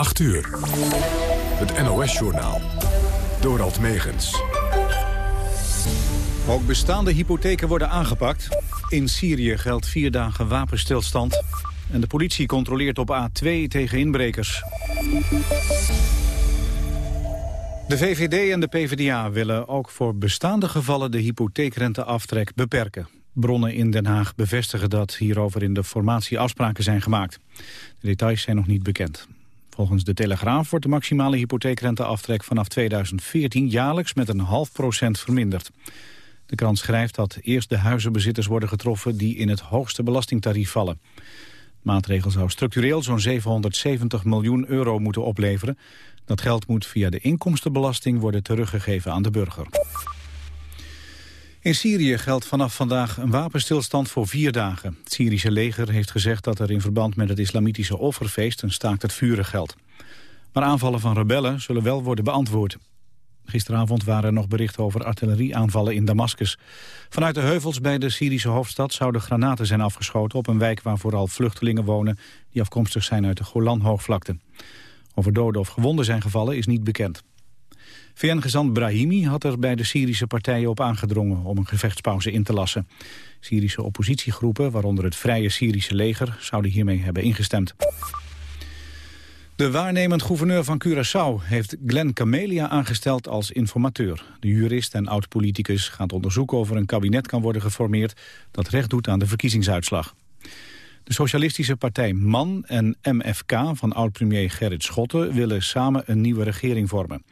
8 uur. Het NOS-journaal. Dorald Megens. Ook bestaande hypotheken worden aangepakt. In Syrië geldt vier dagen wapenstilstand. En de politie controleert op A2 tegen inbrekers. De VVD en de PvdA willen ook voor bestaande gevallen de hypotheekrenteaftrek beperken. Bronnen in Den Haag bevestigen dat hierover in de formatie afspraken zijn gemaakt. De details zijn nog niet bekend. Volgens de Telegraaf wordt de maximale hypotheekrenteaftrek vanaf 2014 jaarlijks met een half procent verminderd. De krant schrijft dat eerst de huizenbezitters worden getroffen die in het hoogste belastingtarief vallen. De maatregel zou structureel zo'n 770 miljoen euro moeten opleveren. Dat geld moet via de inkomstenbelasting worden teruggegeven aan de burger. In Syrië geldt vanaf vandaag een wapenstilstand voor vier dagen. Het Syrische leger heeft gezegd dat er in verband met het islamitische offerfeest een staakt het vuren geldt. Maar aanvallen van rebellen zullen wel worden beantwoord. Gisteravond waren er nog berichten over artillerieaanvallen in Damascus. Vanuit de heuvels bij de Syrische hoofdstad zouden granaten zijn afgeschoten... op een wijk waar vooral vluchtelingen wonen die afkomstig zijn uit de Golanhoogvlakte. Of er doden of gewonden zijn gevallen is niet bekend. VN-gezant Brahimi had er bij de Syrische partijen op aangedrongen om een gevechtspauze in te lassen. Syrische oppositiegroepen, waaronder het Vrije Syrische leger, zouden hiermee hebben ingestemd. De waarnemend gouverneur van Curaçao heeft Glenn Camelia aangesteld als informateur. De jurist en oud-politicus gaat onderzoeken of er een kabinet kan worden geformeerd dat recht doet aan de verkiezingsuitslag. De socialistische partij MAN en MFK van oud-premier Gerrit Schotten willen samen een nieuwe regering vormen.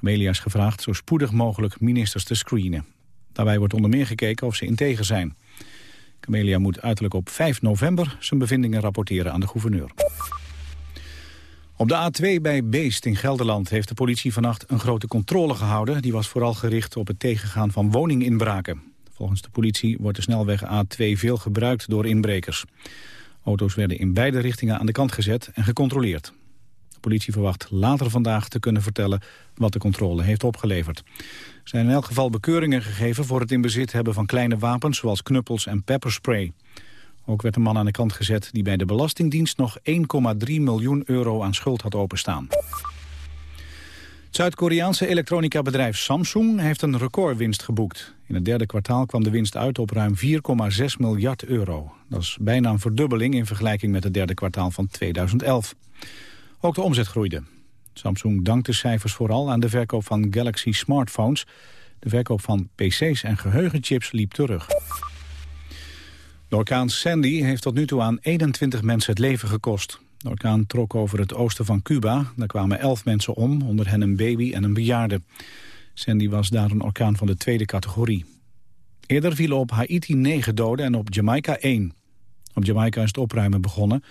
Camelia is gevraagd zo spoedig mogelijk ministers te screenen. Daarbij wordt onder meer gekeken of ze integer zijn. Camelia moet uiterlijk op 5 november zijn bevindingen rapporteren aan de gouverneur. Op de A2 bij Beest in Gelderland heeft de politie vannacht een grote controle gehouden. Die was vooral gericht op het tegengaan van woninginbraken. Volgens de politie wordt de snelweg A2 veel gebruikt door inbrekers. Auto's werden in beide richtingen aan de kant gezet en gecontroleerd. De politie verwacht later vandaag te kunnen vertellen wat de controle heeft opgeleverd. Er zijn in elk geval bekeuringen gegeven voor het in bezit hebben van kleine wapens zoals knuppels en pepperspray. Ook werd een man aan de kant gezet die bij de Belastingdienst nog 1,3 miljoen euro aan schuld had openstaan. Het Zuid-Koreaanse elektronica-bedrijf Samsung heeft een recordwinst geboekt. In het derde kwartaal kwam de winst uit op ruim 4,6 miljard euro. Dat is bijna een verdubbeling in vergelijking met het derde kwartaal van 2011. Ook de omzet groeide. Samsung dankt de cijfers vooral aan de verkoop van Galaxy smartphones. De verkoop van pc's en geheugenchips liep terug. De orkaan Sandy heeft tot nu toe aan 21 mensen het leven gekost. De orkaan trok over het oosten van Cuba. Daar kwamen 11 mensen om, onder hen een baby en een bejaarde. Sandy was daar een orkaan van de tweede categorie. Eerder vielen op Haiti 9 doden en op Jamaica 1. Op Jamaica is het opruimen begonnen.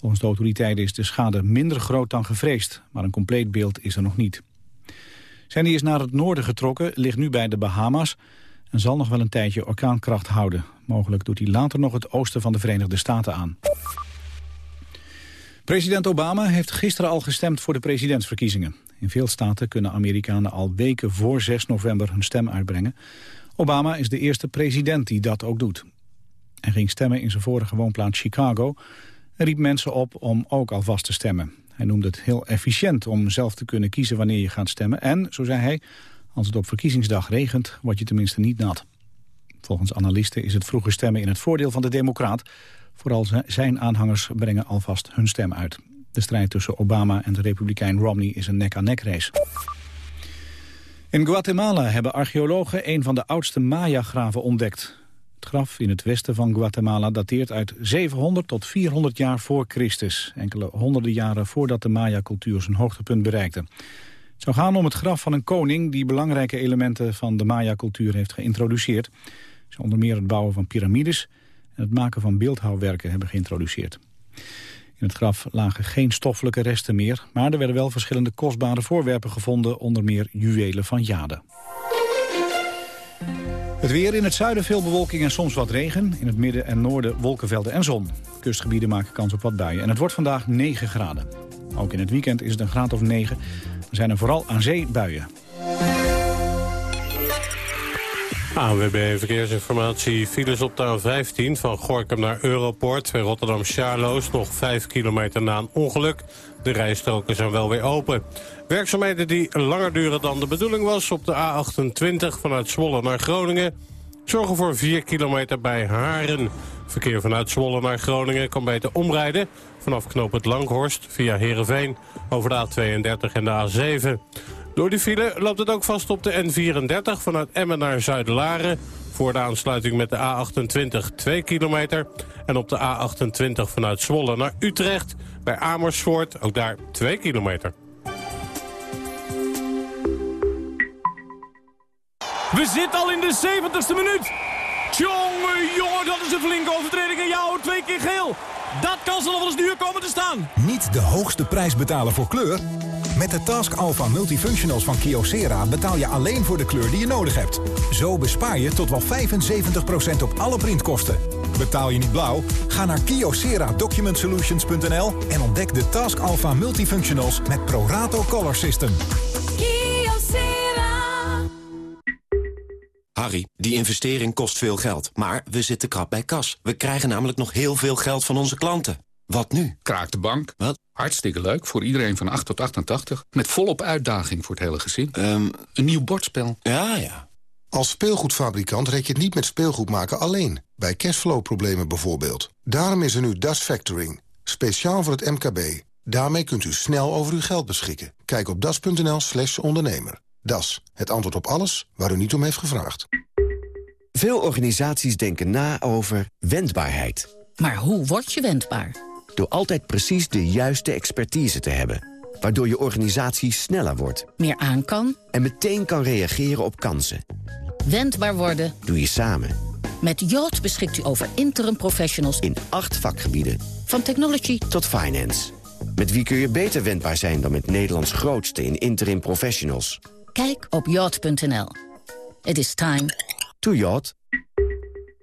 Volgens de autoriteiten is de schade minder groot dan gevreesd, maar een compleet beeld is er nog niet. Sandy is naar het noorden getrokken, ligt nu bij de Bahama's en zal nog wel een tijdje orkaankracht houden. Mogelijk doet hij later nog het oosten van de Verenigde Staten aan. President Obama heeft gisteren al gestemd voor de presidentsverkiezingen. In veel staten kunnen Amerikanen al weken voor 6 november hun stem uitbrengen. Obama is de eerste president die dat ook doet. Hij ging stemmen in zijn vorige woonplaats Chicago riep mensen op om ook alvast te stemmen. Hij noemde het heel efficiënt om zelf te kunnen kiezen wanneer je gaat stemmen. En, zo zei hij, als het op verkiezingsdag regent, word je tenminste niet nat. Volgens analisten is het vroege stemmen in het voordeel van de democraat. Vooral zijn aanhangers brengen alvast hun stem uit. De strijd tussen Obama en de republikein Romney is een nek-aan-nek race. In Guatemala hebben archeologen een van de oudste Maya-graven ontdekt. Het graf in het westen van Guatemala dateert uit 700 tot 400 jaar voor Christus. Enkele honderden jaren voordat de Maya-cultuur zijn hoogtepunt bereikte. Het zou gaan om het graf van een koning die belangrijke elementen van de Maya-cultuur heeft geïntroduceerd. Ze onder meer het bouwen van piramides en het maken van beeldhouwwerken hebben geïntroduceerd. In het graf lagen geen stoffelijke resten meer, maar er werden wel verschillende kostbare voorwerpen gevonden, onder meer juwelen van jade. Het weer in het zuiden veel bewolking en soms wat regen. In het midden en noorden wolkenvelden en zon. Kustgebieden maken kans op wat buien. En het wordt vandaag 9 graden. Ook in het weekend is het een graad of 9. Er zijn er vooral aan zee buien. ANWB Verkeersinformatie. Files op de A15 van Gorkum naar Europoort. Bij Rotterdam-Charloes nog 5 kilometer na een ongeluk. De rijstroken zijn wel weer open. Werkzaamheden die langer duren dan de bedoeling was... op de A28 vanuit Zwolle naar Groningen... zorgen voor 4 kilometer bij Haren. Verkeer vanuit Zwolle naar Groningen kan beter omrijden... vanaf knoop het Langhorst via Heerenveen over de A32 en de A7. Door die file loopt het ook vast op de N34 vanuit Emmen naar Zuid-Laren... voor de aansluiting met de A28 2 kilometer... en op de A28 vanuit Zwolle naar Utrecht bij Amersfoort, ook daar 2 kilometer. We zitten al in de 70ste minuut. Tjonge, jongen, dat is een flinke overtreding. En jou, twee keer geel. Dat kan ze nog wel eens duur komen te staan. Niet de hoogste prijs betalen voor kleur? Met de Task Alpha Multifunctionals van Kyocera betaal je alleen voor de kleur die je nodig hebt. Zo bespaar je tot wel 75% op alle printkosten. Betaal je niet blauw? Ga naar kyocera-document-solutions.nl en ontdek de Task Alpha Multifunctionals met ProRato Color System. Harry, die investering kost veel geld, maar we zitten krap bij kas. We krijgen namelijk nog heel veel geld van onze klanten. Wat nu? Kraak de bank. Wat? Hartstikke leuk voor iedereen van 8 tot 88. Met volop uitdaging voor het hele gezin. Um, een nieuw bordspel. Ja, ja. Als speelgoedfabrikant red je het niet met speelgoed maken alleen. Bij cashflow-problemen bijvoorbeeld. Daarom is er nu Das Factoring. Speciaal voor het MKB. Daarmee kunt u snel over uw geld beschikken. Kijk op das.nl slash ondernemer. Das, het antwoord op alles waar u niet om heeft gevraagd. Veel organisaties denken na over wendbaarheid. Maar hoe word je wendbaar? Door altijd precies de juiste expertise te hebben. Waardoor je organisatie sneller wordt. Meer aan kan. En meteen kan reageren op kansen. Wendbaar worden. Doe je samen. Met Yacht beschikt u over interim professionals. In acht vakgebieden. Van technology tot finance. Met wie kun je beter wendbaar zijn dan met Nederlands grootste in interim professionals. Kijk op yacht.nl. It is time to yacht.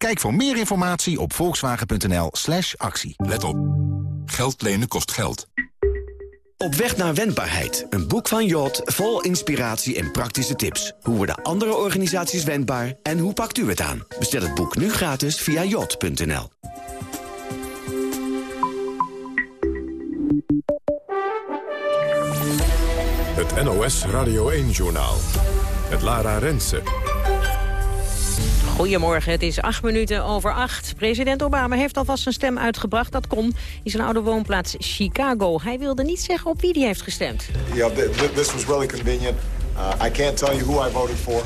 Kijk voor meer informatie op volkswagen.nl slash actie. Let op. Geld lenen kost geld. Op weg naar wendbaarheid. Een boek van Jot vol inspiratie en praktische tips. Hoe worden andere organisaties wendbaar en hoe pakt u het aan? Bestel het boek nu gratis via jot.nl. Het NOS Radio 1-journaal. Het Lara Rensen. Goedemorgen, het is acht minuten over acht. President Obama heeft alvast zijn stem uitgebracht. Dat kon in zijn oude woonplaats Chicago. Hij wilde niet zeggen op wie hij heeft gestemd. Ja, yeah, this was really convenient. Uh, I can't tell you who I voted for.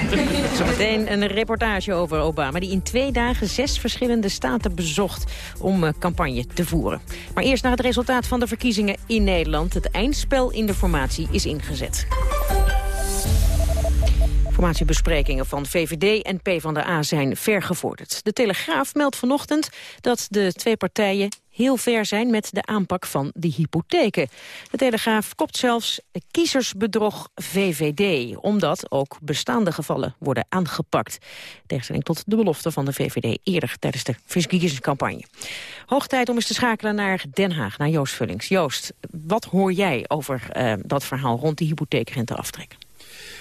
Zometeen een reportage over Obama... die in twee dagen zes verschillende staten bezocht om uh, campagne te voeren. Maar eerst naar het resultaat van de verkiezingen in Nederland. Het eindspel in de formatie is ingezet. Formatiebesprekingen van VVD en PvdA zijn vergevorderd. De Telegraaf meldt vanochtend dat de twee partijen heel ver zijn met de aanpak van de hypotheken. De Telegraaf kopt zelfs kiezersbedrog VVD... omdat ook bestaande gevallen worden aangepakt. Tegenstelling tot de belofte van de VVD eerder tijdens de verkiezingscampagne. Hoog tijd om eens te schakelen naar Den Haag, naar Joost Vullings. Joost, wat hoor jij over uh, dat verhaal rond die hypotheekrenteaftrek?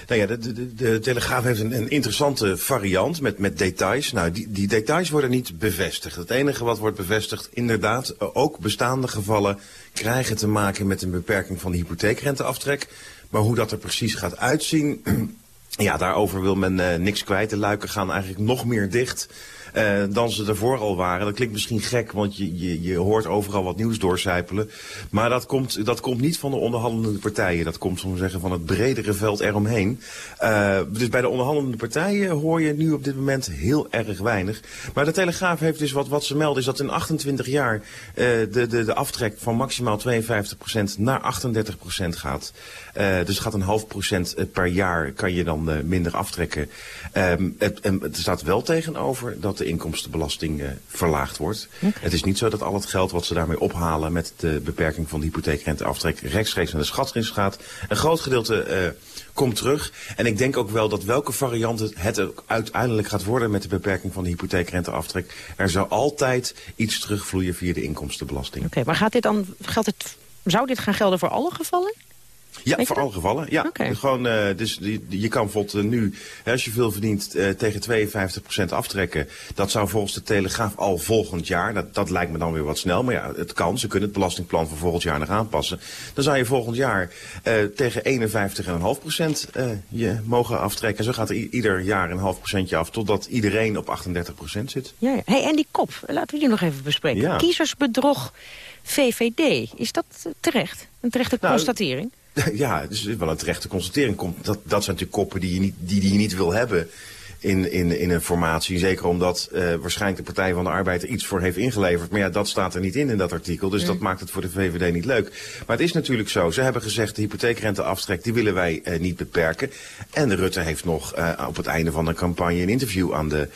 Nou ja, de, de, de Telegraaf heeft een, een, interessante variant met, met details. Nou, die, die details worden niet bevestigd. Het enige wat wordt bevestigd, inderdaad, ook bestaande gevallen krijgen te maken met een beperking van de hypotheekrenteaftrek. Maar hoe dat er precies gaat uitzien, ja, daarover wil men uh, niks kwijt. De luiken gaan eigenlijk nog meer dicht. eh, dan ze ervoor al waren. Dat klinkt misschien gek, want je, je, je hoort overal wat nieuws doorcijpelen. Maar dat komt, dat komt niet van de onderhandelende partijen. Dat komt, we zeggen, van het bredere veld eromheen. Uh, dus bij de onderhandelende partijen hoor je nu op dit moment heel erg weinig. Maar de Telegraaf heeft dus wat, wat ze melden, is dat in 28 jaar de, de, de aftrek van maximaal 52% naar 38% gaat. Dus gaat een half procent per jaar kan je dan uh, minder aftrekken. Um, het, het staat wel tegenover dat de inkomstenbelasting uh, verlaagd wordt. Okay. Het is niet zo dat al het geld wat ze daarmee ophalen met de beperking van de hypotheekrenteaftrek rechtstreeks naar de schatkist gaat. Een groot gedeelte komt terug. En ik denk ook wel dat welke variant het, uiteindelijk gaat worden met de beperking van de hypotheekrenteaftrek. Er zal altijd iets terugvloeien via de inkomstenbelasting. Oké, okay, maar gaat dit dan, geldt het, zou dit gaan gelden voor alle gevallen? Ja, voor alle gevallen. Ja. Okay. Gewoon, uh, dus die, je kan bijvoorbeeld uh, nu, als je veel verdient, uh, tegen 52% aftrekken. Dat zou volgens de Telegraaf al volgend jaar, dat, dat lijkt me dan weer wat snel. Maar ja, het kan. Ze kunnen het belastingplan voor volgend jaar nog aanpassen. Dan zou je volgend jaar tegen 51,5% je mogen aftrekken. Zo gaat er ieder jaar een half procentje af, totdat iedereen op 38% zit. Ja, ja. Hey, en die kop, laten we die nog even bespreken. Ja. Kiezersbedrog VVD, is dat terecht? Een terechte nou, constatering? Ja, het is wel een terechte constatering. Dat, dat zijn natuurlijk koppen die je niet, die, die je niet wil hebben in, in, in een formatie. Zeker omdat uh, waarschijnlijk de Partij van de Arbeid er iets voor heeft ingeleverd. Maar ja, dat staat er niet in in dat artikel. Dus mm. dat maakt het voor de VVD niet leuk. Maar het is natuurlijk zo. Ze hebben gezegd de hypotheekrenteaftrek die willen wij uh, niet beperken. En de Rutte heeft nog uh, op het einde van de campagne een interview aan de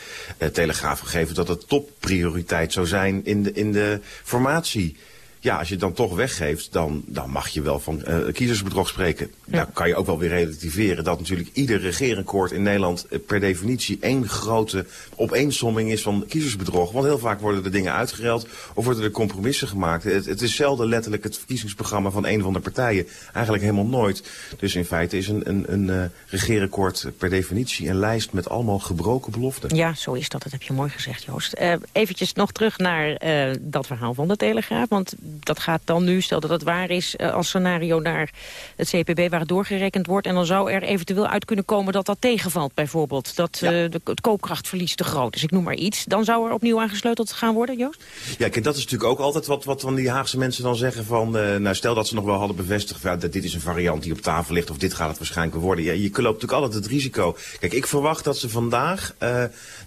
Telegraaf gegeven... dat het topprioriteit zou zijn in de, in de formatie ja, als je het dan toch weggeeft, dan, dan mag je wel van uh, kiezersbedrog spreken. Ja. Dan kan je ook wel weer relativeren dat natuurlijk ieder regeerakkoord in Nederland uh, per definitie één grote opeensomming is van kiezersbedrog. Want heel vaak worden er dingen uitgereld of worden er compromissen gemaakt. Het, het is zelden letterlijk het verkiezingsprogramma van een van de partijen. Eigenlijk helemaal nooit. Dus in feite is een, een, een uh, regeerakkoord per definitie een lijst met allemaal gebroken beloften. Ja, zo is dat. Dat heb je mooi gezegd, Joost. Uh, eventjes nog terug naar dat verhaal van de Telegraaf. Want dat gaat dan nu, stel dat het waar is, uh, als scenario naar het CPB waar het doorgerekend wordt. En dan zou er eventueel uit kunnen komen dat dat tegenvalt bijvoorbeeld. Dat ja. uh, de, het koopkrachtverlies te groot is, ik noem maar iets. Dan zou er opnieuw aangesleuteld gaan worden, Joost? Ja, kijk, dat is natuurlijk ook altijd wat, wat van die Haagse mensen dan zeggen van... Uh, nou, stel dat ze nog wel hadden bevestigd ja, dat dit is een variant die op tafel ligt... of dit gaat het waarschijnlijk worden. Ja, je loopt natuurlijk altijd het risico. Kijk, ik verwacht dat ze vandaag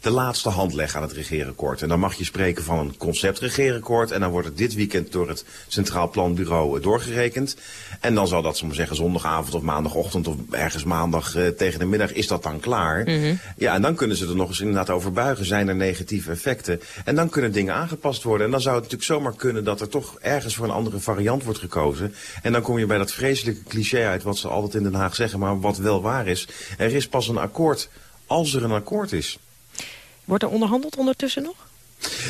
de laatste hand leggen aan het regeerakkoord. En dan mag je spreken van een conceptregeerakkoord... en dan wordt het dit weekend door het Centraal Planbureau doorgerekend. En dan zal dat, zullen zeggen, zondagavond of maandagochtend of ergens maandag uh, tegen de middag is dat dan klaar. Mm -hmm. Ja, en dan kunnen ze er nog eens inderdaad over buigen. Zijn er negatieve effecten? En dan kunnen dingen aangepast worden. En dan zou het natuurlijk zomaar kunnen dat er toch ergens voor een andere variant wordt gekozen. En dan kom je bij dat vreselijke cliché uit wat ze altijd in Den Haag zeggen, maar wat wel waar is. Er is pas een akkoord als er een akkoord is. Wordt er onderhandeld ondertussen nog?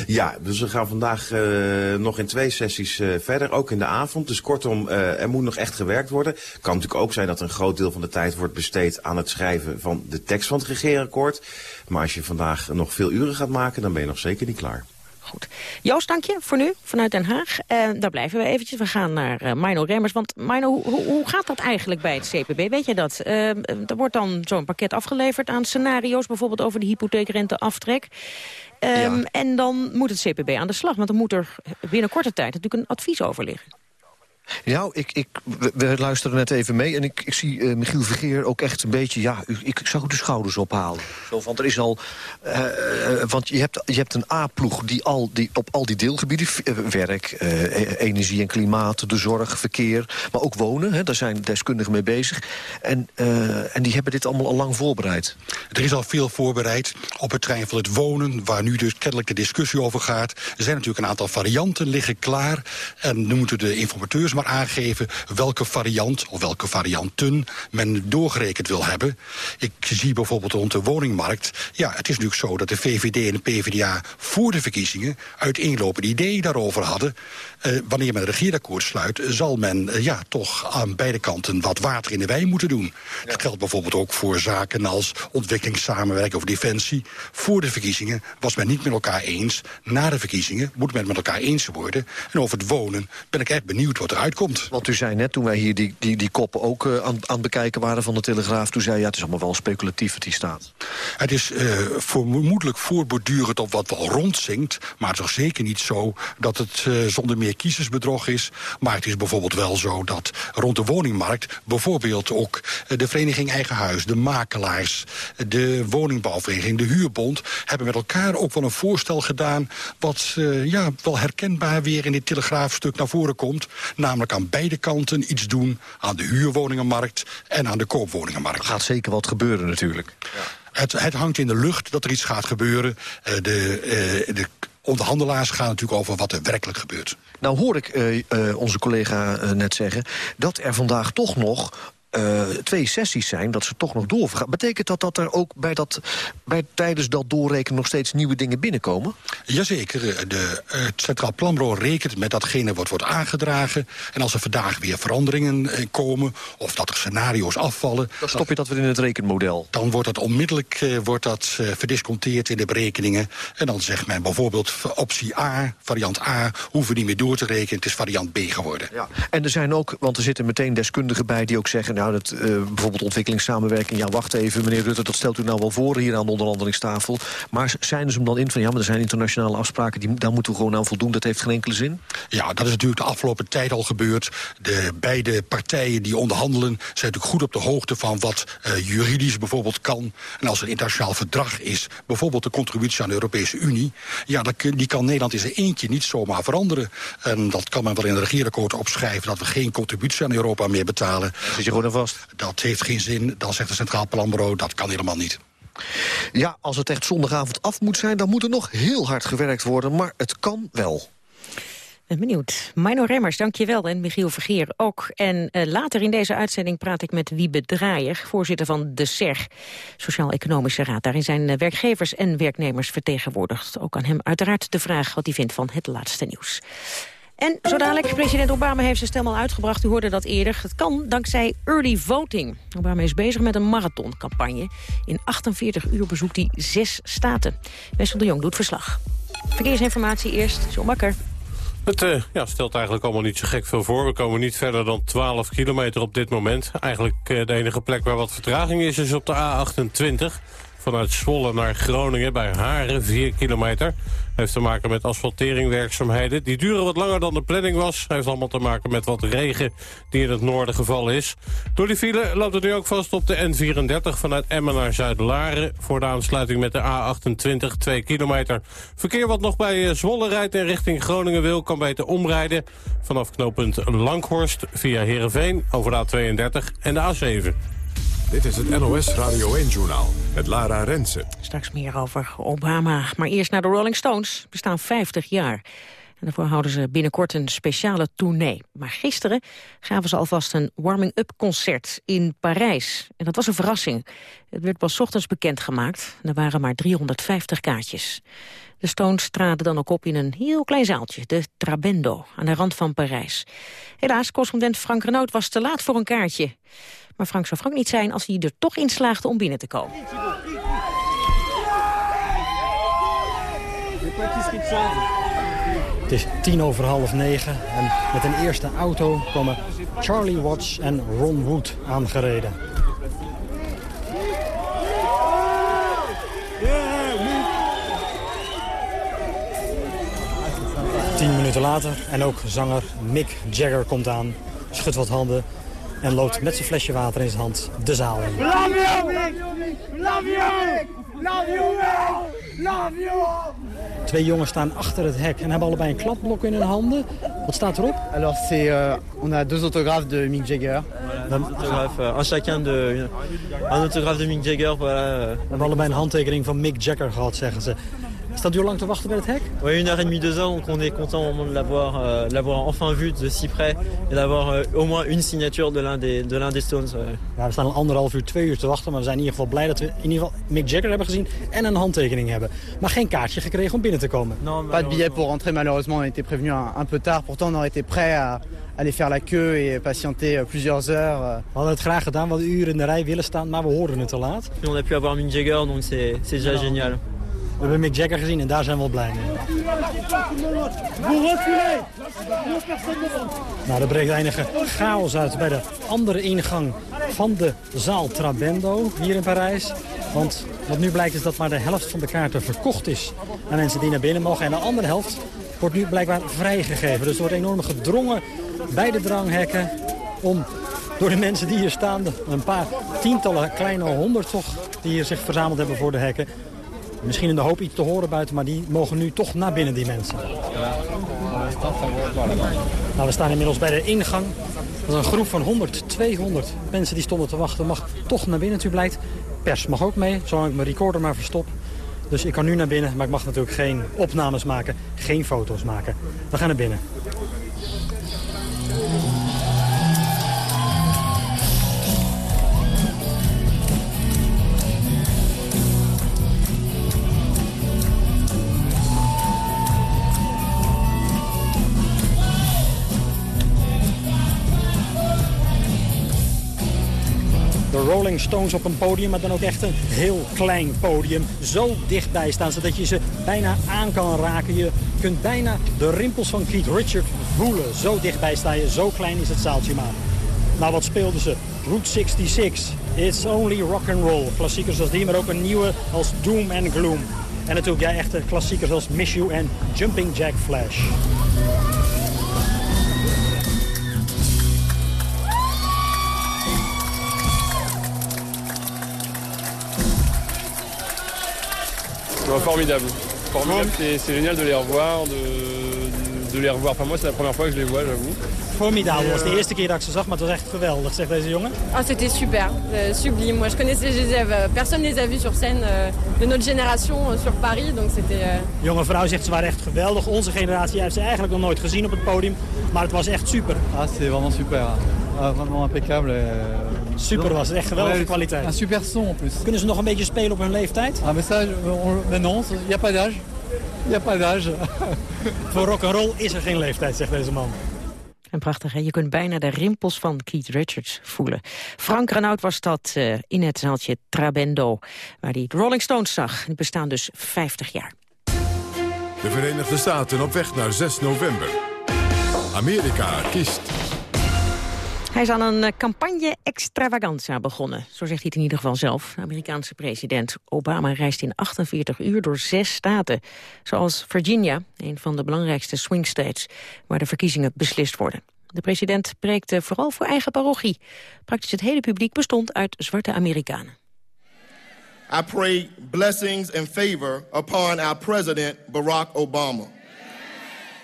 Ja, dus we gaan vandaag uh, nog in twee sessies uh, verder, ook in de avond. Dus kortom, uh, er moet nog echt gewerkt worden. Kan natuurlijk ook zijn dat een groot deel van de tijd wordt besteed aan het schrijven van de tekst van het regeerakkoord. Maar als je vandaag nog veel uren gaat maken, dan ben je nog zeker niet klaar. Goed. Joost, dank je voor nu vanuit Den Haag. Uh, daar blijven we eventjes. We gaan naar uh, Mino Remmers. Want Mino, hoe, hoe gaat dat eigenlijk bij het CPB? Weet je dat? Uh, er wordt dan zo'n pakket afgeleverd aan scenario's, bijvoorbeeld over de hypotheekrenteaftrek. Um, ja. En dan moet het CPB aan de slag, want dan moet er binnen korte tijd natuurlijk een advies over liggen. Nou, ik, ik, we, luisteren net even mee en ik, ik zie uh, Michiel Vergeer ook echt een beetje... ja, ik, ik zou de schouders ophalen. Zo, want er is al... Uh, uh, want je hebt, je hebt een A-ploeg die, al, die op al die deelgebieden... werk, energie en klimaat, de zorg, verkeer... maar ook wonen, hè, daar zijn deskundigen mee bezig. En, en die hebben dit allemaal al lang voorbereid. Er is al veel voorbereid op het trein van het wonen... waar nu dus kennelijk de discussie over gaat. Er zijn natuurlijk een aantal varianten liggen klaar... en nu moeten de informateurs maar aangeven welke variant of welke varianten men doorgerekend wil hebben. Ik zie bijvoorbeeld rond de woningmarkt. Ja, het is natuurlijk zo dat de VVD en de PvdA voor de verkiezingen uiteenlopende ideeën daarover hadden. Uh, wanneer men een regeerakkoord sluit, zal men uh, ja, toch aan beide kanten wat water in de wijn moeten doen. Ja. Dat geldt bijvoorbeeld ook voor zaken als ontwikkelingssamenwerking of defensie. Voor de verkiezingen was men niet met elkaar eens. Na de verkiezingen moet men met elkaar eens worden. En over het wonen ben ik echt benieuwd wat eruit uitkomt. Want u zei net, toen wij hier die, die, die koppen ook uh, aan, aan het bekijken waren van de Telegraaf... toen zei je, ja, het is allemaal wel speculatief wat hier staat. Het is uh, vermoedelijk voortbordurend op wat wel rondzinkt... maar het is toch zeker niet zo dat het uh, zonder meer kiezersbedrog is. Maar het is bijvoorbeeld wel zo dat rond de woningmarkt... bijvoorbeeld ook de Vereniging Eigen Huis, de makelaars... de woningbouwvereniging, de huurbond... hebben met elkaar ook wel een voorstel gedaan... wat ja, wel herkenbaar weer in dit telegraafstuk naar voren komt. Namelijk aan beide kanten iets doen aan de huurwoningenmarkt en aan de koopwoningenmarkt. Er gaat zeker wat gebeuren natuurlijk. Ja. Het, het, hangt in de lucht dat er iets gaat gebeuren. Uh, de, uh, de onderhandelaars gaan natuurlijk over wat er werkelijk gebeurt. Nou hoor ik uh, uh, onze collega uh, net zeggen... dat er vandaag toch nog uh, twee sessies zijn, dat ze toch nog doorgaan. Betekent dat dat er ook bij dat, bij, tijdens dat doorrekenen nog steeds nieuwe dingen binnenkomen? Jazeker. De, uh, het Centraal Planbureau rekent met datgene wat wordt aangedragen. En als er vandaag weer veranderingen komen, of dat er scenario's afvallen... Dan stop je dat weer in het rekenmodel? Dan wordt dat onmiddellijk wordt dat, verdisconteerd in de berekeningen. En dan zegt men bijvoorbeeld optie A, variant A... hoeven we niet meer door te rekenen, het is variant B geworden. Ja. En er zijn ook, want er zitten meteen deskundigen bij die ook zeggen... nou, dat, uh, bijvoorbeeld ontwikkelingssamenwerking... ja, wacht even, meneer Rutte, dat stelt u nou wel voor hier aan de onderhandelingstafel. Maar zijn ze hem dan in van, ja, maar er zijn internationale afspraken... Die, daar moeten we gewoon aan voldoen, dat heeft geen enkele zin? Ja, dat is natuurlijk de afgelopen tijd al gebeurd. De beide partijen die onderhandelen zijn natuurlijk goed op de hoogte... van wat uh, juridisch bijvoorbeeld kan. En als er een internationaal verdrag is, bijvoorbeeld de contributie aan de Europese Unie... ja, dat, die kan Nederland in zijn eentje niet zomaar veranderen. En dat kan men wel in de regeerakkoord opschrijven... dat we geen contributie aan Europa meer betalen. Je gewoon vast? Dat heeft geen zin. Dan zegt het Centraal Planbureau, dat kan helemaal niet. Ja, als het echt zondagavond af moet zijn... dan moet er nog heel hard gewerkt worden, maar het kan wel. Ben benieuwd. Mino Remmers, dankjewel. En Michiel Vergeer ook. En uh, later in deze uitzending praat ik met Wiebe Draaier... voorzitter van de SERG, Sociaal-Economische Raad. Daarin zijn uh, werkgevers en werknemers vertegenwoordigd. Ook aan hem uiteraard de vraag wat hij vindt van het laatste nieuws. En zo dadelijk, president Obama heeft zijn stem al uitgebracht. U hoorde dat eerder. Het kan dankzij early voting. Obama is bezig met een marathoncampagne. In 48 uur bezoekt hij zes staten. Wessel de Jong doet verslag. Verkeersinformatie eerst, zo makker. Het uh, ja, stelt eigenlijk allemaal niet zo gek veel voor. We komen niet verder dan 12 kilometer op dit moment. Eigenlijk uh, de enige plek waar wat vertraging is, is op de A28 vanuit Zwolle naar Groningen bij Haren, 4 kilometer. Heeft te maken met asfalteringwerkzaamheden. Die duren wat langer dan de planning was. Heeft allemaal te maken met wat regen die in het noorden gevallen is. Door die file loopt het nu ook vast op de N34 vanuit Emmen naar Zuid-Laren. Voor de aansluiting met de A28, 2 kilometer. Verkeer wat nog bij Zwolle rijdt en richting Groningen wil... kan beter omrijden vanaf knooppunt Langhorst via Heerenveen over de A32 en de A7. Dit is het NOS Radio 1-journaal met Lara Rensen. Straks meer over Obama. Maar eerst naar de Rolling Stones. Bestaan 50 jaar. En daarvoor houden ze binnenkort een speciale tournee. Maar gisteren gaven ze alvast een warming-up concert in Parijs. En dat was een verrassing. Het werd pas ochtends bekendgemaakt. Er waren maar 350 kaartjes. De Stones traden dan ook op in een heel klein zaaltje, de Trabendo, aan de rand van Parijs. Helaas, correspondent Frank Renaud was te laat voor een kaartje. Maar Frank zou Frank niet zijn als hij er toch in slaagde om binnen te komen. Het is tien over half negen en met een eerste auto komen Charlie Watts en Ron Wood aangereden. Tien minuten later en ook zanger Mick Jagger komt aan, schudt wat handen en loopt met zijn flesje water in zijn hand de zaal in. Love you! Love you! Love you! Love you! Twee jongens staan achter het hek en hebben allebei een klapblok in hun handen. Wat staat erop? Alors c'est, euh, on a deux autographes de Mick Jagger. Voilà, un autographe, un chacun de, un autographe de Mick Jagger. Voilà. We hebben allebei een handtekening van Mick Jagger gehad, zeggen ze. Staat u lang te wachten bij het hek? Oui, une heure et demie, deux heures, donc on est content au moment de l'avoir euh, l'avoir enfin vu de si près. Et d'avoir euh, au moins une signature de l'un des, de des Stones. Euh. Ja, we staan al anderhalf uur, twee uur te wachten, maar we zijn in ieder geval blij dat we in ieder geval Mick Jagger hebben gezien en een handtekening hebben. Maar geen kaartje gekregen om binnen te komen. Non, Pas de billet pour rentrer malheureusement, on était prévenu un, un peu tard. Pourtant on aurait été prêt à aller faire la queue et patienter plusieurs heures. We hadden het graag gedaan, we hadden uren in de rij willen staan, maar we hoorden het te laat. On a pu avoir Mick Jagger, donc c'est déjà génial. We hebben Mick Jagger gezien en daar zijn we wel blij mee. Nou, er breekt enige chaos uit bij de andere ingang van de zaal Trabendo hier in Parijs. Want wat nu blijkt is dat maar de helft van de kaarten verkocht is aan mensen die naar binnen mogen. En de andere helft wordt nu blijkbaar vrijgegeven. Dus er wordt enorm gedrongen bij de dranghekken om door de mensen die hier staan, een paar tientallen, kleine honderd toch, die hier zich verzameld hebben voor de hekken. Misschien in de hoop iets te horen buiten, maar die mogen nu toch naar binnen, die mensen. Nou, we staan inmiddels bij de ingang. Dat is een groep van 100, 200 mensen die stonden te wachten. Mag toch naar binnen, u blijkt. Pers mag ook mee, zolang ik mijn recorder maar verstop. Dus ik kan nu naar binnen, maar ik mag natuurlijk geen opnames maken, geen foto's maken. We gaan naar binnen. Rolling Stones op een podium, maar dan ook echt een heel klein podium. Zo dichtbij staan, zodat je ze bijna aan kan raken. Je kunt bijna de rimpels van Keith Richard voelen. Zo dichtbij sta je, zo klein is het zaaltje maar. Nou, wat speelden ze? Route 66, It's Only Rock and Roll. Klassiekers als die, maar ook een nieuwe als Doom and Gloom. En natuurlijk jij echte klassiekers als Miss You en Jumping Jack Flash. Non, formidable. Formidable, c'est c'est génial de les revoir, de, de les revoir. Enfin, moi, c'est la première fois que je les vois, j'avoue. Formidabel. Dat was de eerste keer dat ik ze zag, maar het was echt geweldig, zegt deze jongen. Ah, c'était super, euh, sublime. Moi, je connaissais Gézève. Euh, Personne ne les a vus sur scène euh, de notre génération euh, sur Paris, donc c'était... euh, Jonge vrouw zegt ze waren echt geweldig. Onze generatie heeft ze eigenlijk nog nooit gezien op het podium. Maar het was echt super. Ah, c'est vraiment super. Ah, vraiment impeccable. euh, Super was het, echt geweldige kwaliteit. Un super son en plus. Kunnen ze nog een beetje spelen op hun leeftijd? Ah, mais ça, je- on- non, il n'y a pas d'âge. Il n'y a pas d'âge. Voor rock and roll is er geen leeftijd, zegt deze man. En prachtig, hè? je kunt bijna de rimpels van Keith Richards voelen. Frank Renaud was dat eh, in het zaaltje Trabendo, waar hij de Rolling Stones zag. Die bestaan dus 50 jaar. De Verenigde Staten op weg naar 6 november. Amerika kiest. Hij is aan een eh, campagne extravaganza begonnen. Zo zegt hij het in ieder geval zelf. De Amerikaanse president Obama reist in 48 uur door zes staten. Zoals Virginia, een van de belangrijkste swing states... waar de verkiezingen beslist worden. De president preekte vooral voor eigen parochie. Praktisch het hele publiek bestond uit zwarte Amerikanen. I pray blessings and favor upon our president, Barack Obama.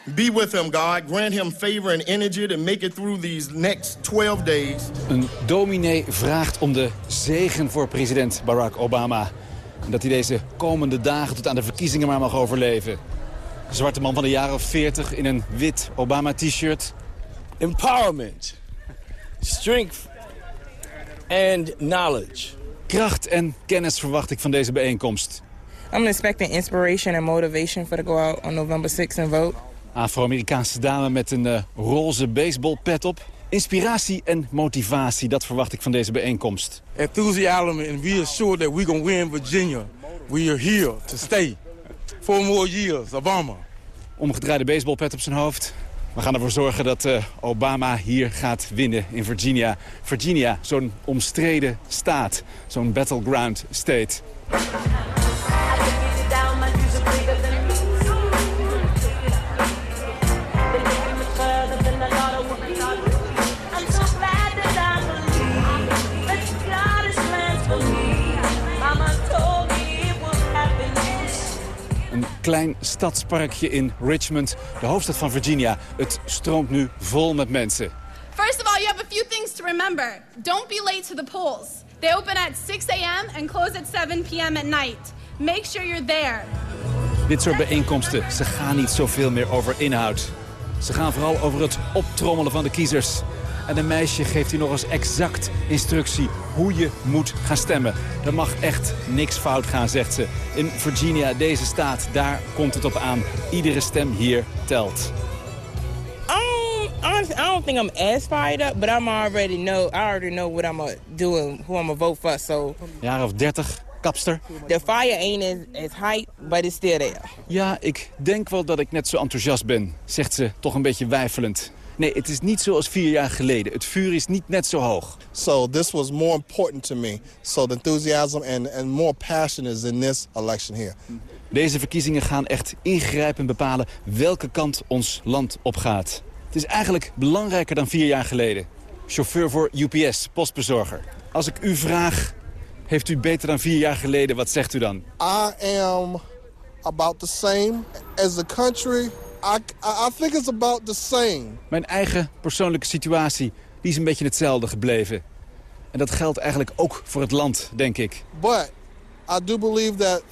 Be with him, God. Grant him favor and energy to make it through these next 12 days. Een dominee vraagt om de zegen voor president Barack Obama. En dat hij deze komende dagen tot aan de verkiezingen maar mag overleven. Een zwarte man van de jaren 40 in een wit Obama-t-shirt. Empowerment, strength and knowledge. Kracht en kennis verwacht ik van deze bijeenkomst. I'm expecting inspiration and motivation for to go out on November 6th and vote. Afro-Amerikaanse dame met een eh, roze baseballpet op. Inspiratie en motivatie, dat verwacht ik van deze bijeenkomst. Enthusiasm and we are sure that we're going to win Virginia. We are here to stay. Four more years, Obama. Omgedraaide baseballpet op zijn hoofd. We gaan ervoor zorgen dat eh, Obama hier gaat winnen in Virginia. Virginia, zo'n omstreden staat. Zo'n battleground state. Klein stadsparkje in Richmond, de hoofdstad van Virginia. Het stroomt nu vol met mensen. First of all, you have a few things to remember. Don't be late to the polls. They open at 6 a.m. and close at 7 p.m. at night. Make sure you're there. Dit soort bijeenkomsten, ze gaan niet zoveel meer over inhoud. Ze gaan vooral over het optrommelen van de kiezers. En een meisje geeft hier nog eens exact instructie hoe je moet gaan stemmen. Er mag echt niks fout gaan, zegt ze. In Virginia, deze staat, daar komt het op aan. Iedere stem hier telt. Honestly, I don't think I'm as fired up, but I'm already know. I already know what I'm gonna do and who I'm gonna vote for. So jaar of 30 kapster. The fire ain't as, as high, but it's still there. Ja, ik denk wel dat ik net zo enthousiast ben, zegt ze toch een beetje weifelend. Nee, het is niet zoals vier jaar geleden. Het vuur is niet net zo hoog. So this was more important to me. So the enthusiasm and, and more passion is in this election here. Deze verkiezingen gaan echt ingrijpend bepalen welke kant ons land opgaat. Het is eigenlijk belangrijker dan vier jaar geleden. Chauffeur voor UPS, postbezorger. Als ik u vraag, heeft u beter dan vier jaar geleden, wat zegt u dan? I am about the same as the country. I, I think it's about the same. Mijn eigen persoonlijke situatie, die is een beetje hetzelfde gebleven. En dat geldt eigenlijk ook voor het land, denk ik. But I do believe that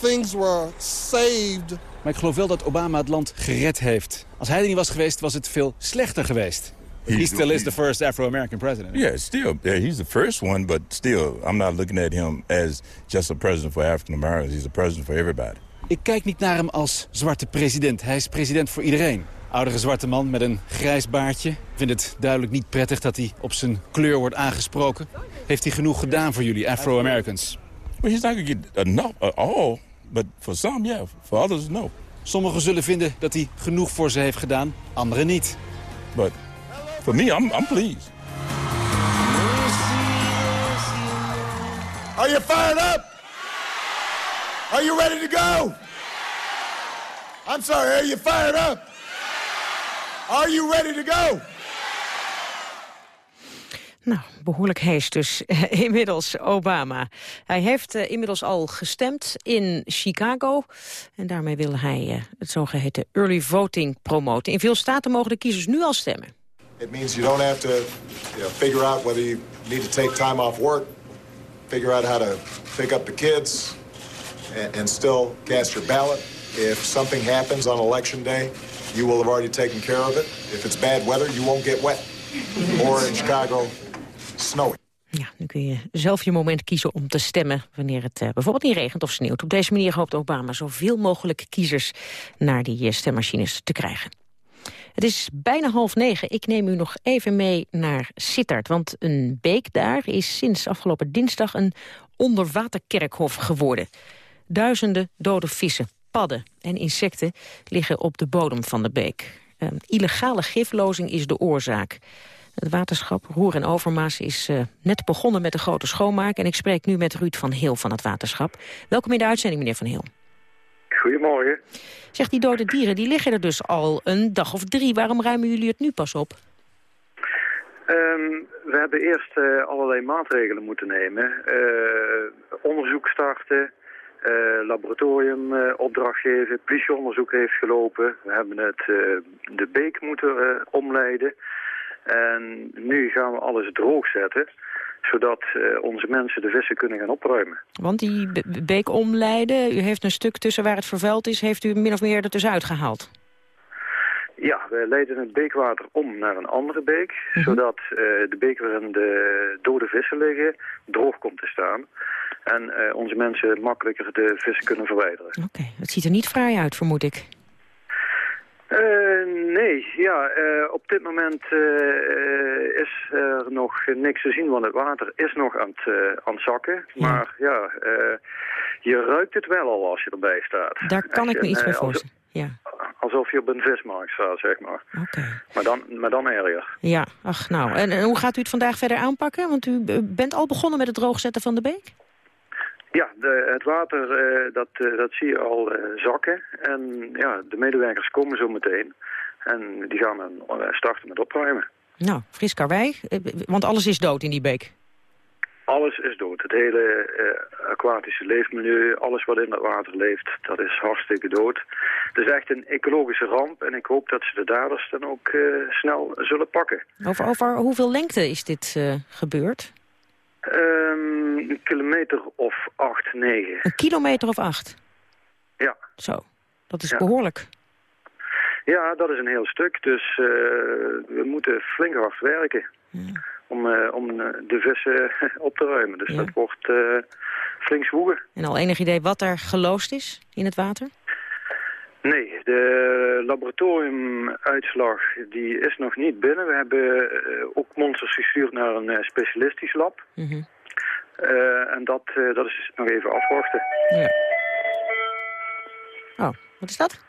things were saved. Maar ik geloof wel dat Obama het land gered heeft. Als hij er niet was geweest, was het veel slechter geweest. He still is the first Afro-American president. Yeah, still, yeah, he's the first one, but still, I'm not looking at him as just a president for African Americans. He's a president for everybody. Ik kijk niet naar hem als zwarte president. Hij is president voor iedereen. Oudere zwarte man met een grijs baardje. Vindt het duidelijk niet prettig dat hij op zijn kleur wordt aangesproken. Heeft hij genoeg gedaan voor jullie, Afro-Americans? Well, he's not going to get enough at all, but for some, yeah. For others, no. Sommigen zullen vinden dat hij genoeg voor ze heeft gedaan, anderen niet. But for me, I'm, I'm pleased. Are you fired up? Are you ready to go? I'm sorry, are you fired up? Are you ready to go? Nou, behoorlijk hees dus inmiddels Obama. Hij heeft uh, inmiddels al gestemd in Chicago. En daarmee wil hij uh, het zogeheten early voting promoten. In veel staten mogen de kiezers nu al stemmen. It means you don't have to you know, figure out whether you need to take time off work, figure out how to pick up the kids, and, and still cast your ballot. If something happens on election day, you will have already taken care of it. If it's bad weather, you won't get wet. Or in Chicago, snowy. Ja, nu kun je zelf je moment kiezen om te stemmen... wanneer het uh, bijvoorbeeld niet regent of sneeuwt. Op deze manier hoopt Obama zoveel mogelijk kiezers... naar die uh, stemmachines te krijgen. Het is bijna half negen. Ik neem u nog even mee naar Sittard. Want een beek daar is sinds afgelopen dinsdag... een onderwaterkerkhof geworden. Duizenden dode vissen, padden en insecten liggen op de bodem van de beek. Een illegale giflozing is de oorzaak. Het waterschap Roer en Overmaas is uh, net begonnen met de grote schoonmaak... en ik spreek nu met Ruud van Heel van het waterschap. Welkom in de uitzending, meneer Van Heel. Goedemorgen. Zegt die dode dieren, die liggen er dus al een dag of drie. Waarom ruimen jullie het nu pas op? Um, we hebben eerst uh, allerlei maatregelen moeten nemen. Uh, onderzoek starten, uh, laboratorium uh, opdracht geven, politieonderzoek heeft gelopen. We hebben het uh, de beek moeten omleiden. En nu gaan we alles droog zetten, zodat onze mensen de vissen kunnen gaan opruimen. Want die beek omleiden, u heeft een stuk tussen waar het vervuild is, heeft u min of meer er tussenuit gehaald? Ja, we leiden het beekwater om naar een andere beek, mm -hmm. zodat de beek waarin de dode vissen liggen droog komt te staan. En uh, onze mensen makkelijker de vissen kunnen verwijderen. Oké, okay. het ziet er niet fraai uit, vermoed ik. Uh, nee, ja, uh, op dit moment is er nog niks te zien, want het water is nog aan het, aan het zakken. Ja. Maar ja, je ruikt het wel al als je erbij staat. Daar kan ik me iets bij voorstellen. Ja. Alsof je op een vismarkt staat, zeg maar. Okay. Maar, dan, maar dan erger. Ja, ach nou. En, en hoe gaat u het vandaag verder aanpakken? Want u bent al begonnen met het droogzetten van de beek? Ja, de, het water, uh, dat, uh, dat zie je al uh, zakken. En ja, de medewerkers komen zo meteen. En die gaan dan starten met opruimen. Nou, fris karwei, want alles is dood in die beek. Alles is dood. Het hele aquatische leefmilieu, alles wat in dat water leeft, dat is hartstikke dood. Het is echt een ecologische ramp en ik hoop dat ze de daders dan ook snel zullen pakken. Over, over hoeveel lengte is dit gebeurd? Um, een kilometer of acht, negen. Een kilometer of acht? Ja. Zo, dat is ja. behoorlijk. Ja, dat is een heel stuk. Dus uh, we moeten flink hard werken ja. om, uh, om de vissen op te ruimen. Dus ja. dat wordt uh, flink zwoegen. En al enig idee wat er geloosd is in het water? Nee, de laboratoriumuitslag die is nog niet binnen. We hebben uh, ook monsters gestuurd naar een uh, specialistisch lab. Mm -hmm. Eh, en dat, eh, dat is nog even afwachten. Ja. Oh, wat is dat?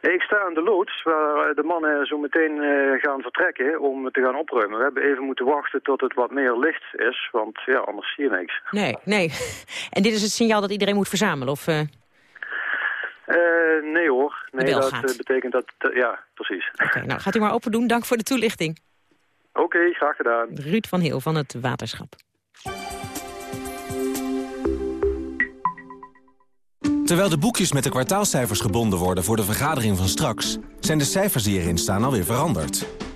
Ik sta aan de loods waar de mannen zo meteen eh, gaan vertrekken om te gaan opruimen. We hebben even moeten wachten tot het wat meer licht is, want ja, anders zie je niks. Nee, nee. En dit is het signaal dat iedereen moet verzamelen? Of, eh? Eh, nee hoor, nee, dat gaat. eh, betekent dat, ja, precies. Oké, nou gaat u maar open doen. Dank voor de toelichting. Oké, graag gedaan. Ruud van Heel van het Waterschap. Terwijl de boekjes met de kwartaalcijfers gebonden worden voor de vergadering van straks... zijn de cijfers die erin staan alweer veranderd.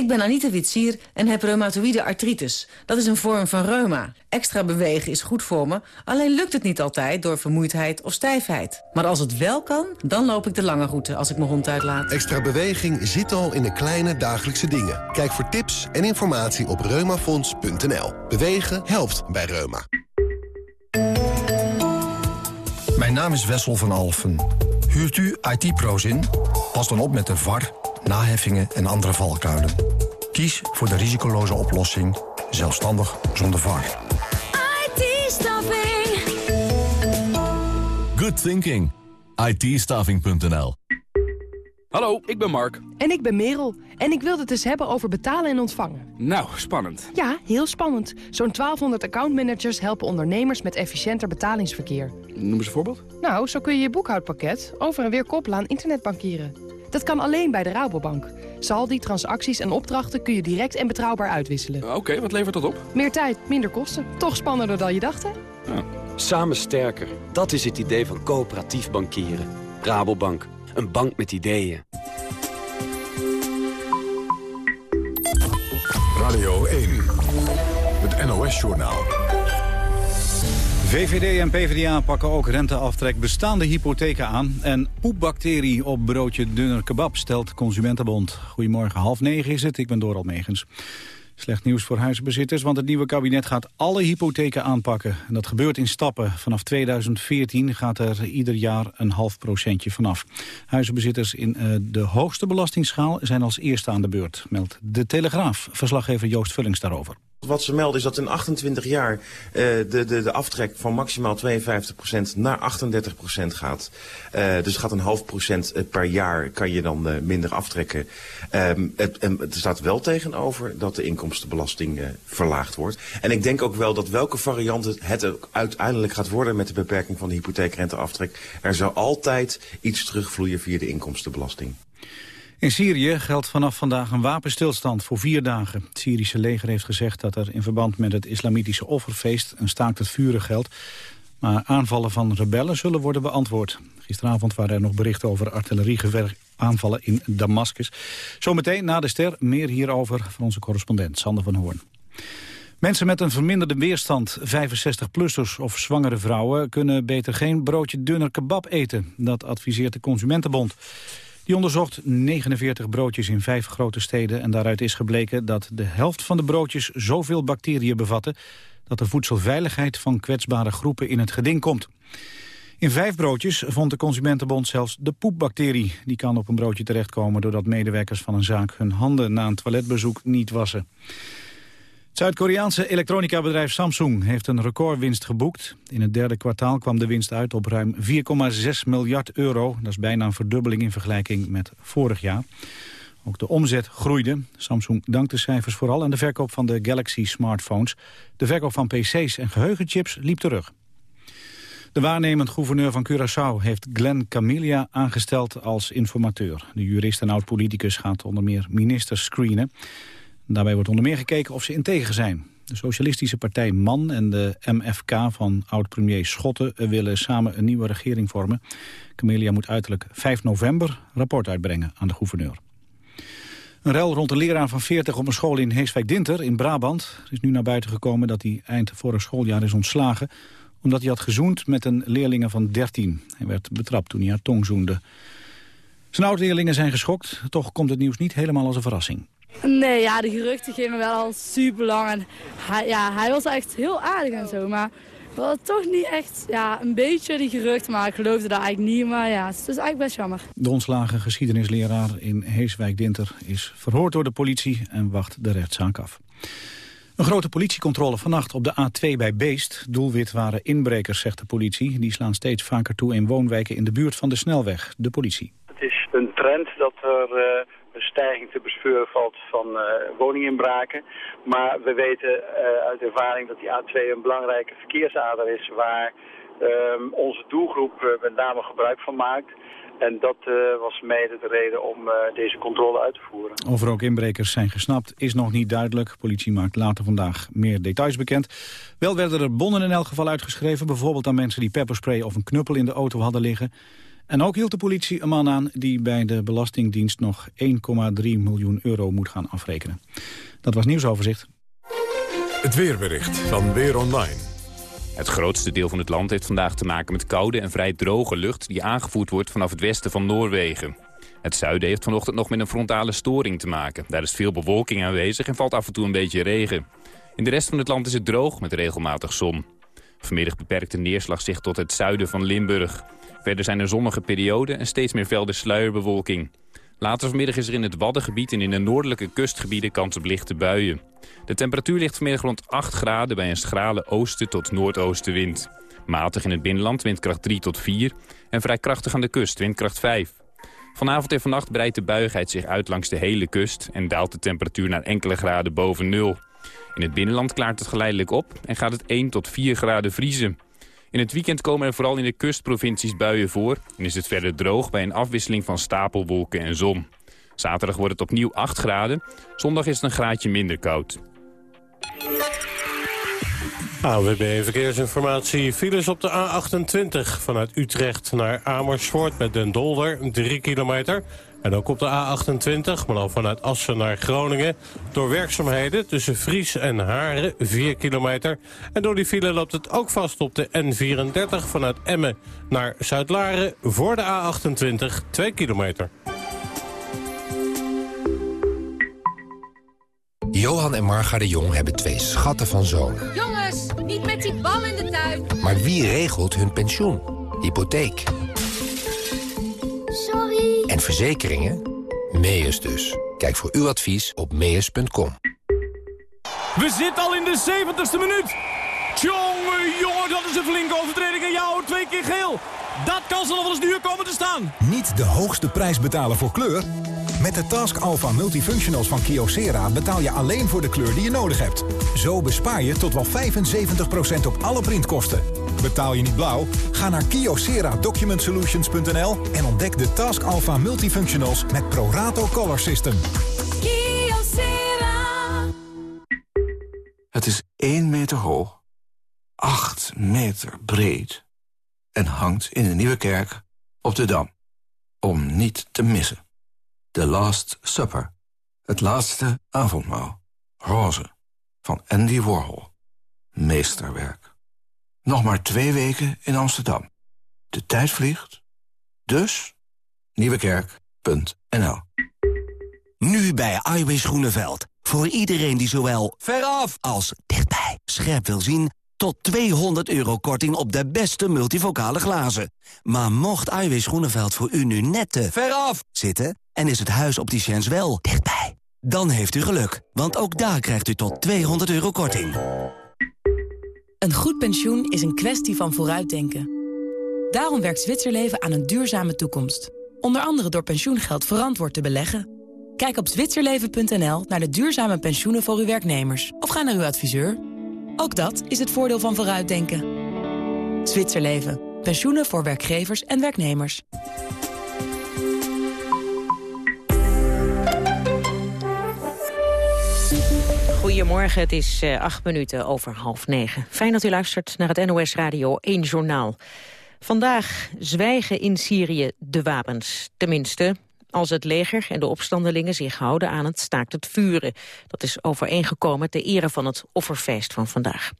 Ik ben Anita Witsier en heb reumatoïde artritis. Dat is een vorm van reuma. Extra bewegen is goed voor me, alleen lukt het niet altijd door vermoeidheid of stijfheid. Maar als het wel kan, dan loop ik de lange route als ik mijn hond uitlaat. Extra beweging zit al in de kleine dagelijkse dingen. Kijk voor tips en informatie op reumafonds.nl. Bewegen helpt bij reuma. Mijn naam is Wessel van Alfen. Huurt u IT-pro's in? Pas dan op met de VAR, naheffingen en andere valkuilen. Kies voor de risicoloze oplossing, zelfstandig zonder VAR. IT-staffing. Good thinking. itstaffing.nl Hallo, ik ben Mark. En ik ben Merel. En ik wilde het eens hebben over betalen en ontvangen. Nou, spannend. Ja, heel spannend. Zo'n 1200 accountmanagers helpen ondernemers met efficiënter betalingsverkeer. Noem eens een voorbeeld. Nou, zo kun je je boekhoudpakket over en weer koppelen aan internetbankieren. Dat kan alleen bij de Rabobank. Saldi, transacties en opdrachten kun je direct en betrouwbaar uitwisselen. Oké, wat levert dat op? Meer tijd, minder kosten. Toch spannender dan je dacht, hè? Samen sterker. Dat is het idee van coöperatief bankieren. Rabobank. Een bank met ideeën. Radio 1. Het NOS-journaal. VVD en PvdA pakken ook renteaftrek bestaande hypotheken aan. En poepbacterie op broodje dunner kebab, stelt Consumentenbond. Goedemorgen, half negen is het. Ik ben Doral Megens. Slecht nieuws voor huizenbezitters, want het nieuwe kabinet gaat alle hypotheken aanpakken. En dat gebeurt in stappen. Vanaf 2014 gaat er ieder jaar een half procentje vanaf. Huizenbezitters in uh, de hoogste belastingsschaal zijn als eerste aan de beurt, meldt De Telegraaf. Verslaggever Joost Vullings daarover. Wat ze melden is dat in 28 jaar uh, de, de, de aftrek van maximaal 52% naar 38% gaat. Uh, dus het gaat een half procent per jaar kan je dan uh, minder aftrekken. Um, het, er staat wel tegenover dat de inkomstenbelasting verlaagd wordt. En ik denk ook wel dat welke variant het, het uiteindelijk gaat worden met de beperking van de hypotheekrenteaftrek. Er zou altijd iets terugvloeien via de inkomstenbelasting. In Syrië geldt vanaf vandaag een wapenstilstand voor vier dagen. Het Syrische leger heeft gezegd dat er in verband met het islamitische offerfeest een staakt het vuren geldt. Maar aanvallen van rebellen zullen worden beantwoord. Gisteravond waren er nog berichten over artilleriegeweeraanvallen in Damascus. Zometeen na de ster meer hierover van onze correspondent Sander van Hoorn. Mensen met een verminderde weerstand, 65-plussers of zwangere vrouwen... kunnen beter geen broodje dunner kebab eten. Dat adviseert de Consumentenbond. Die onderzocht 49 broodjes in vijf grote steden... en daaruit is gebleken dat de helft van de broodjes zoveel bacteriën bevatten... dat de voedselveiligheid van kwetsbare groepen in het geding komt. In vijf broodjes vond de Consumentenbond zelfs de poepbacterie. Die kan op een broodje terechtkomen doordat medewerkers van een zaak... hun handen na een toiletbezoek niet wassen. Zuid-Koreaanse elektronica-bedrijf Samsung heeft een recordwinst geboekt. In het derde kwartaal kwam de winst uit op ruim 4,6 miljard euro. Dat is bijna een verdubbeling in vergelijking met vorig jaar. Ook de omzet groeide. Samsung dankt de cijfers vooral aan de verkoop van de Galaxy-smartphones. De verkoop van pc's en geheugenchips liep terug. De waarnemend gouverneur van Curaçao heeft Glenn Camelia aangesteld als informateur. De jurist en oud-politicus gaat onder meer ministers screenen. Daarbij wordt onder meer gekeken of ze integer zijn. De Socialistische Partij MAN en de MFK van oud-premier Schotten willen samen een nieuwe regering vormen. Camelia moet uiterlijk 5 november rapport uitbrengen aan de gouverneur. Een rel rond een leraar van 40 op een school in Heeswijk-Dinter in Brabant. Er is nu naar buiten gekomen dat hij eind vorig schooljaar is ontslagen... omdat hij had gezoend met een leerlinge van 13. Hij werd betrapt toen hij haar tong zoende. Zijn oud-leerlingen zijn geschokt. Toch komt het nieuws niet helemaal als een verrassing. Nee, ja, de geruchten gingen wel al super lang. En hij, ja, hij was echt heel aardig en zo. Maar we hadden toch niet echt, ja, een beetje die geruchten. Maar ik geloofde dat eigenlijk niet. Maar ja, het is eigenlijk best jammer. De ontslagen geschiedenisleraar in Heeswijk-Dinter is verhoord door de politie en wacht de rechtszaak af. Een grote politiecontrole vannacht op de A2 bij Beest. Doelwit waren inbrekers, zegt de politie. Die slaan steeds vaker toe in woonwijken in de buurt van de snelweg. De politie. Het is een trend dat er uh, een stijging te bespeuren valt van uh, woninginbraken. Maar we weten uh, uit ervaring dat die A2 een belangrijke verkeersader is... waar ehm, onze doelgroep met name gebruik van maakt... En dat was mede de reden om deze controle uit te voeren. Of er ook inbrekers zijn gesnapt is nog niet duidelijk. Politie maakt later vandaag meer details bekend. Wel werden er bonnen in elk geval uitgeschreven. Bijvoorbeeld aan mensen die pepperspray of een knuppel in de auto hadden liggen. En ook hield de politie een man aan die bij de Belastingdienst nog 1,3 miljoen euro moet gaan afrekenen. Dat was nieuwsoverzicht. Het weerbericht van Weer Online. Het grootste deel van het land heeft vandaag te maken met koude en vrij droge lucht... die aangevoerd wordt vanaf het westen van Noorwegen. Het zuiden heeft vanochtend nog met een frontale storing te maken. Daar is veel bewolking aanwezig en valt af en toe een beetje regen. In de rest van het land is het droog met regelmatig zon. Vanmiddag beperkt de neerslag zich tot het zuiden van Limburg. Verder zijn er zonnige perioden en steeds meer velden sluierbewolking. Later vanmiddag is er in het Waddengebied en in de noordelijke kustgebieden kans op lichte buien. De temperatuur ligt vanmiddag rond 8 graden bij een schrale oosten tot noordoostenwind. Matig in het binnenland windkracht 3 tot 4 en vrij krachtig aan de kust windkracht 5. Vanavond en vannacht breidt de buigheid zich uit langs de hele kust... en daalt de temperatuur naar enkele graden boven nul. In het binnenland klaart het geleidelijk op en gaat het 1 tot 4 graden vriezen. In het weekend komen er vooral in de kustprovincies buien voor... en is het verder droog bij een afwisseling van stapelwolken en zon. Zaterdag wordt het opnieuw 8 graden. Zondag is het een graadje minder koud. AWB Verkeersinformatie. Files op de A28 vanuit Utrecht naar Amersfoort met Den Dolder, 3 kilometer. En ook op de A28, maar dan vanuit Assen naar Groningen... door werkzaamheden tussen Vries en Haren, 4 kilometer. En door die file loopt het ook vast op de N34 vanuit Emmen naar Zuid-Laren... voor de A28, 2 kilometer. Johan en Marga de Jong hebben twee schatten van zonen. Jongens, niet met die bal in de tuin. Maar wie regelt hun pensioen? Hypotheek. En verzekeringen? Meus dus. Kijk voor uw advies op meus.com. We zitten al in de 70ste minuut. Tjonge, jongen, dat is een flinke overtreding. En jou twee keer geel. Dat kan ze nog wel eens duur komen te staan. Niet de hoogste prijs betalen voor kleur? Met de Task Alpha Multifunctionals van Kyocera betaal je alleen voor de kleur die je nodig hebt. Zo bespaar je tot wel 75% op alle printkosten. Betaal je niet blauw? Ga naar kyocera-document-solutions.nl en ontdek de Task Alpha Multifunctionals met Prorato Color System. Kyocera. Het is 1 meter hoog, 8 meter breed en hangt in de Nieuwe Kerk op de Dam. Om niet te missen. The Last Supper. Het laatste avondmaal. Roze. Van Andy Warhol. Meesterwerk. Nog maar twee weken in Amsterdam. De tijd vliegt. Dus nieuwekerk.nl Nu bij Iwis Groeneveld. Voor iedereen die zowel veraf als dichtbij scherp wil zien... tot 200 euro korting op de beste multivocale glazen. Maar mocht Iwis Groeneveld voor u nu net te veraf zitten... en is het huis op die chance wel dichtbij... dan heeft u geluk, want ook daar krijgt u tot 200 euro korting. Een goed pensioen is een kwestie van vooruitdenken. Daarom werkt Zwitserleven aan een duurzame toekomst. Onder andere door pensioengeld verantwoord te beleggen. Kijk op zwitserleven.nl naar de duurzame pensioenen voor uw werknemers. Of ga naar uw adviseur. Ook dat is het voordeel van vooruitdenken. Zwitserleven. Pensioenen voor werkgevers en werknemers. Goedemorgen, het is uh, acht minuten over half negen. Fijn dat u luistert naar het NOS Radio 1 Journaal. Vandaag zwijgen in Syrië de wapens. Tenminste, als het leger en de opstandelingen zich houden aan het staakt het vuren. Dat is overeengekomen ter ere van het offerfeest van vandaag.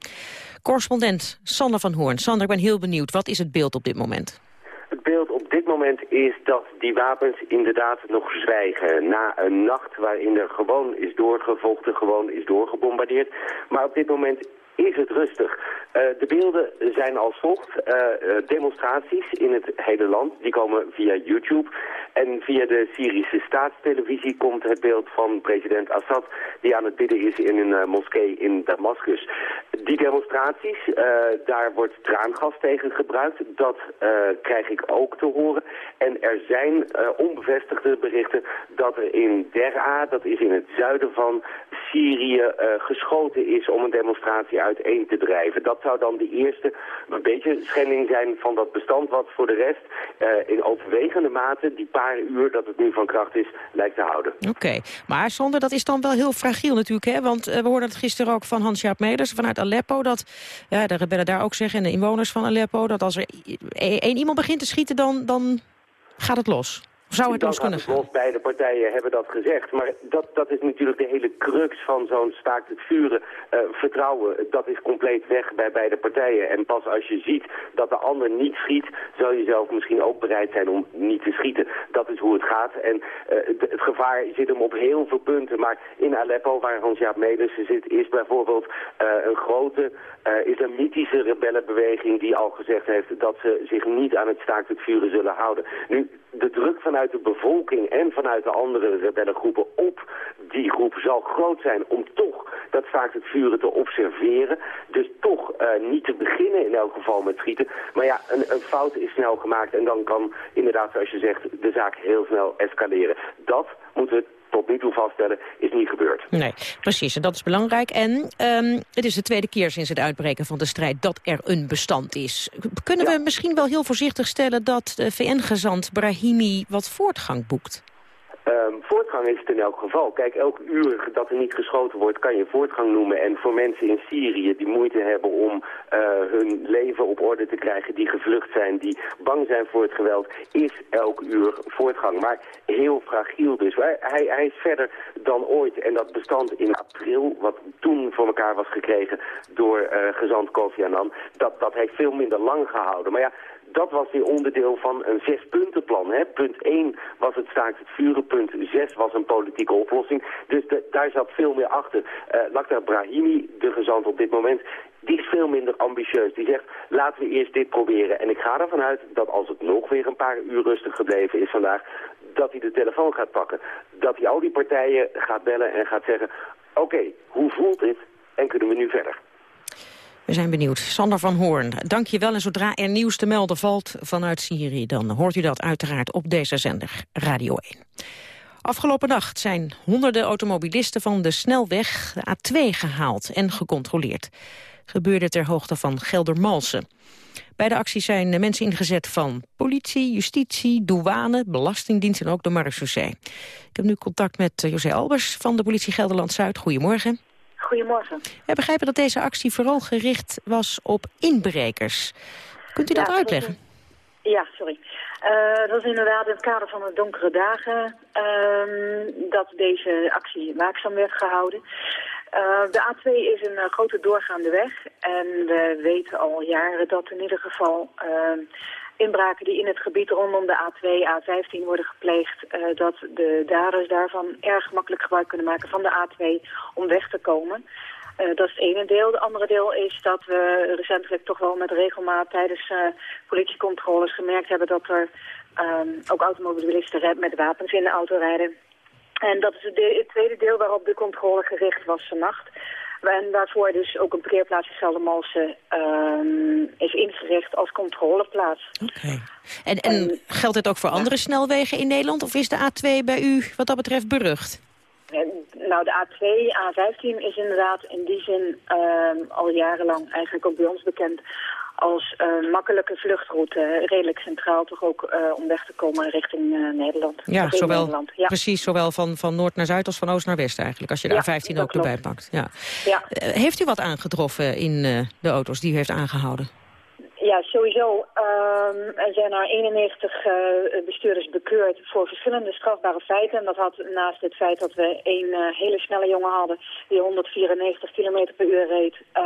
Correspondent Sander van Hoorn. Sander, ik ben heel benieuwd. Wat is het beeld op dit moment? Het beeld op dit moment is dat die wapens inderdaad nog zwijgen. Na een nacht waarin er gewoon is doorgevochten, gewoon is doorgebombardeerd. Maar op dit moment is het rustig. Uh, de beelden zijn als volgt. Uh, demonstraties in het hele land, die komen via YouTube. En via de Syrische staatstelevisie komt het beeld van president Assad... die aan het bidden is in een moskee in Damascus. Die demonstraties, daar wordt traangas tegen gebruikt. Dat krijg ik ook te horen. En er zijn onbevestigde berichten dat er in Der'a, dat is in het zuiden van Syrië, geschoten is om een demonstratie uit uiteen te drijven. Dat zou dan de eerste een beetje schending zijn van dat bestand... wat voor de rest uh, in overwegende mate die paar uur dat het nu van kracht is, lijkt te houden. Oké, maar zonder dat is dan wel heel fragiel natuurlijk, hè? Want uh, we hoorden het gisteren ook van Hans-Jaap Meders vanuit Aleppo... dat ja, de rebellen daar ook zeggen en de inwoners van Aleppo... dat als er één iemand begint te schieten, dan, dan gaat het los. Zou het los kunnen gaan? Beide partijen hebben dat gezegd. Maar dat, dat is natuurlijk de hele crux van zo'n staakt het vuren. Uh, vertrouwen, dat is compleet weg bij beide partijen. En pas als je ziet dat de ander niet schiet, zal je zelf misschien ook bereid zijn om niet te schieten. Dat is hoe het gaat. En uh, het, het, gevaar zit hem op heel veel punten. Maar in Aleppo, waar Hans-Jaap Medersen zit, is bijvoorbeeld uh, een grote islamitische rebellenbeweging die al gezegd heeft dat ze zich niet aan het staakt het vuren zullen houden. Nu, de druk vanuit de bevolking en vanuit de andere rebellengroepen op die groep zal groot zijn om toch dat staakt het vuren te observeren. Dus toch uh, niet te beginnen in elk geval met schieten. Maar ja, een, een, fout is snel gemaakt en dan kan inderdaad, zoals je zegt, de zaak heel snel escaleren. Dat moeten we tot nu toe vaststellen, is niet gebeurd. Nee, precies. En dat is belangrijk. En um, het is de tweede keer sinds het uitbreken van de strijd dat er een bestand is. Kunnen ja. we misschien wel heel voorzichtig stellen dat de VN-gezant Brahimi wat voortgang boekt? Um, voortgang is het in elk geval. Kijk, elk uur dat er niet geschoten wordt kan je voortgang noemen. En voor mensen in Syrië die moeite hebben om uh, hun leven op orde te krijgen, die gevlucht zijn, die bang zijn voor het geweld, is elk uur voortgang. Maar heel fragiel dus. Hij, hij is verder dan ooit. En dat bestand in april, wat toen voor elkaar was gekregen door uh, gezant Kofi Annan, dat, dat heeft veel minder lang gehouden. Maar ja, dat was weer onderdeel van een zespuntenplan. Hè? Punt 1 was het staakt het vuren, punt 6 was een politieke oplossing. Dus daar zat veel meer achter. Uh, Lakhdar Brahimi, de gezant op dit moment, die is veel minder ambitieus. Die zegt, laten we eerst dit proberen. En ik ga ervan uit dat als het nog weer een paar uur rustig gebleven is vandaag, dat hij de telefoon gaat pakken. Dat hij al die partijen gaat bellen en gaat zeggen, oké, hoe voelt dit en kunnen we nu verder? We zijn benieuwd. Sander van Hoorn, dank je wel. En zodra er nieuws te melden valt vanuit Syrië... dan hoort u dat uiteraard op deze zender Radio 1. Afgelopen nacht zijn honderden automobilisten van de snelweg de A2 gehaald en gecontroleerd. Gebeurde ter hoogte van Geldermalsen. Bij de actie zijn mensen ingezet van politie, justitie, douane, belastingdienst en ook de marechaussee. Ik heb nu contact met José Albers van de politie Gelderland-Zuid. Goedemorgen. Goedemorgen. We begrijpen dat deze actie vooral gericht was op inbrekers. Kunt u dat uitleggen? Ja, sorry. Uh, dat is inderdaad in het kader van de donkere dagen uh, dat deze actie waakzaam werd gehouden. Uh, de A2 is een uh, grote doorgaande weg en we weten al jaren dat in ieder geval inbraken die in het gebied rondom de A2, A15 worden gepleegd, uh, dat de daders daarvan erg makkelijk gebruik kunnen maken van de A2 om weg te komen. Uh, dat is het ene deel. Het andere deel is dat we recentelijk toch wel met regelmaat tijdens uh, politiecontroles gemerkt hebben dat er um, ook automobilisten met wapens in de auto rijden. En dat is het, de het tweede deel waarop de controle gericht was vannacht. En waarvoor dus ook een parkeerplaats in Geldermalsen uh, is ingericht als controleplaats. Oké. Okay. En, en, en, geldt het ook voor andere ja. snelwegen in Nederland? Of is de A2 bij u wat dat betreft berucht? Nou, de A2, A15 is inderdaad in die zin uh, al jarenlang eigenlijk ook bij ons bekend als uh, makkelijke vluchtroute. Redelijk centraal toch ook uh, om weg te komen richting uh, Nederland. Ja, zowel, Nederland. ja, precies. Zowel van, van noord naar zuid als van oost naar west eigenlijk. Als je de ja, A15 ook klopt. erbij pakt. Ja. Ja. heeft u wat aangetroffen in de auto's die u heeft aangehouden? Ja, sowieso um, er zijn er 91 uh, bestuurders bekeurd voor verschillende strafbare feiten. En dat had naast het feit dat we een uh, hele snelle jongen hadden die 194 km per uur reed, uh,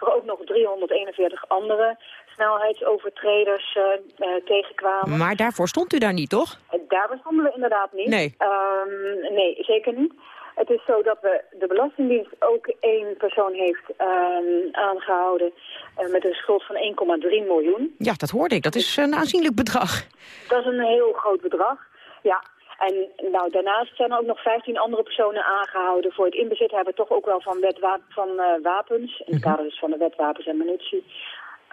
er ook nog 341 andere snelheidsovertreders uh, tegenkwamen. Maar daarvoor stond u daar niet, toch? Daarvoor stonden we inderdaad niet. Nee. Um, nee, zeker niet. Het is zo dat we de Belastingdienst ook één persoon heeft um, aangehouden uh, met een schuld van 1,3 miljoen. Ja, dat hoorde ik. Dat is een aanzienlijk bedrag. Dat is een heel groot bedrag, ja. En nou, daarnaast zijn er ook nog 15 andere personen aangehouden voor het inbezit hebben toch ook wel van, wet van uh, wapens. In het kader dus van de wet wapens en munitie.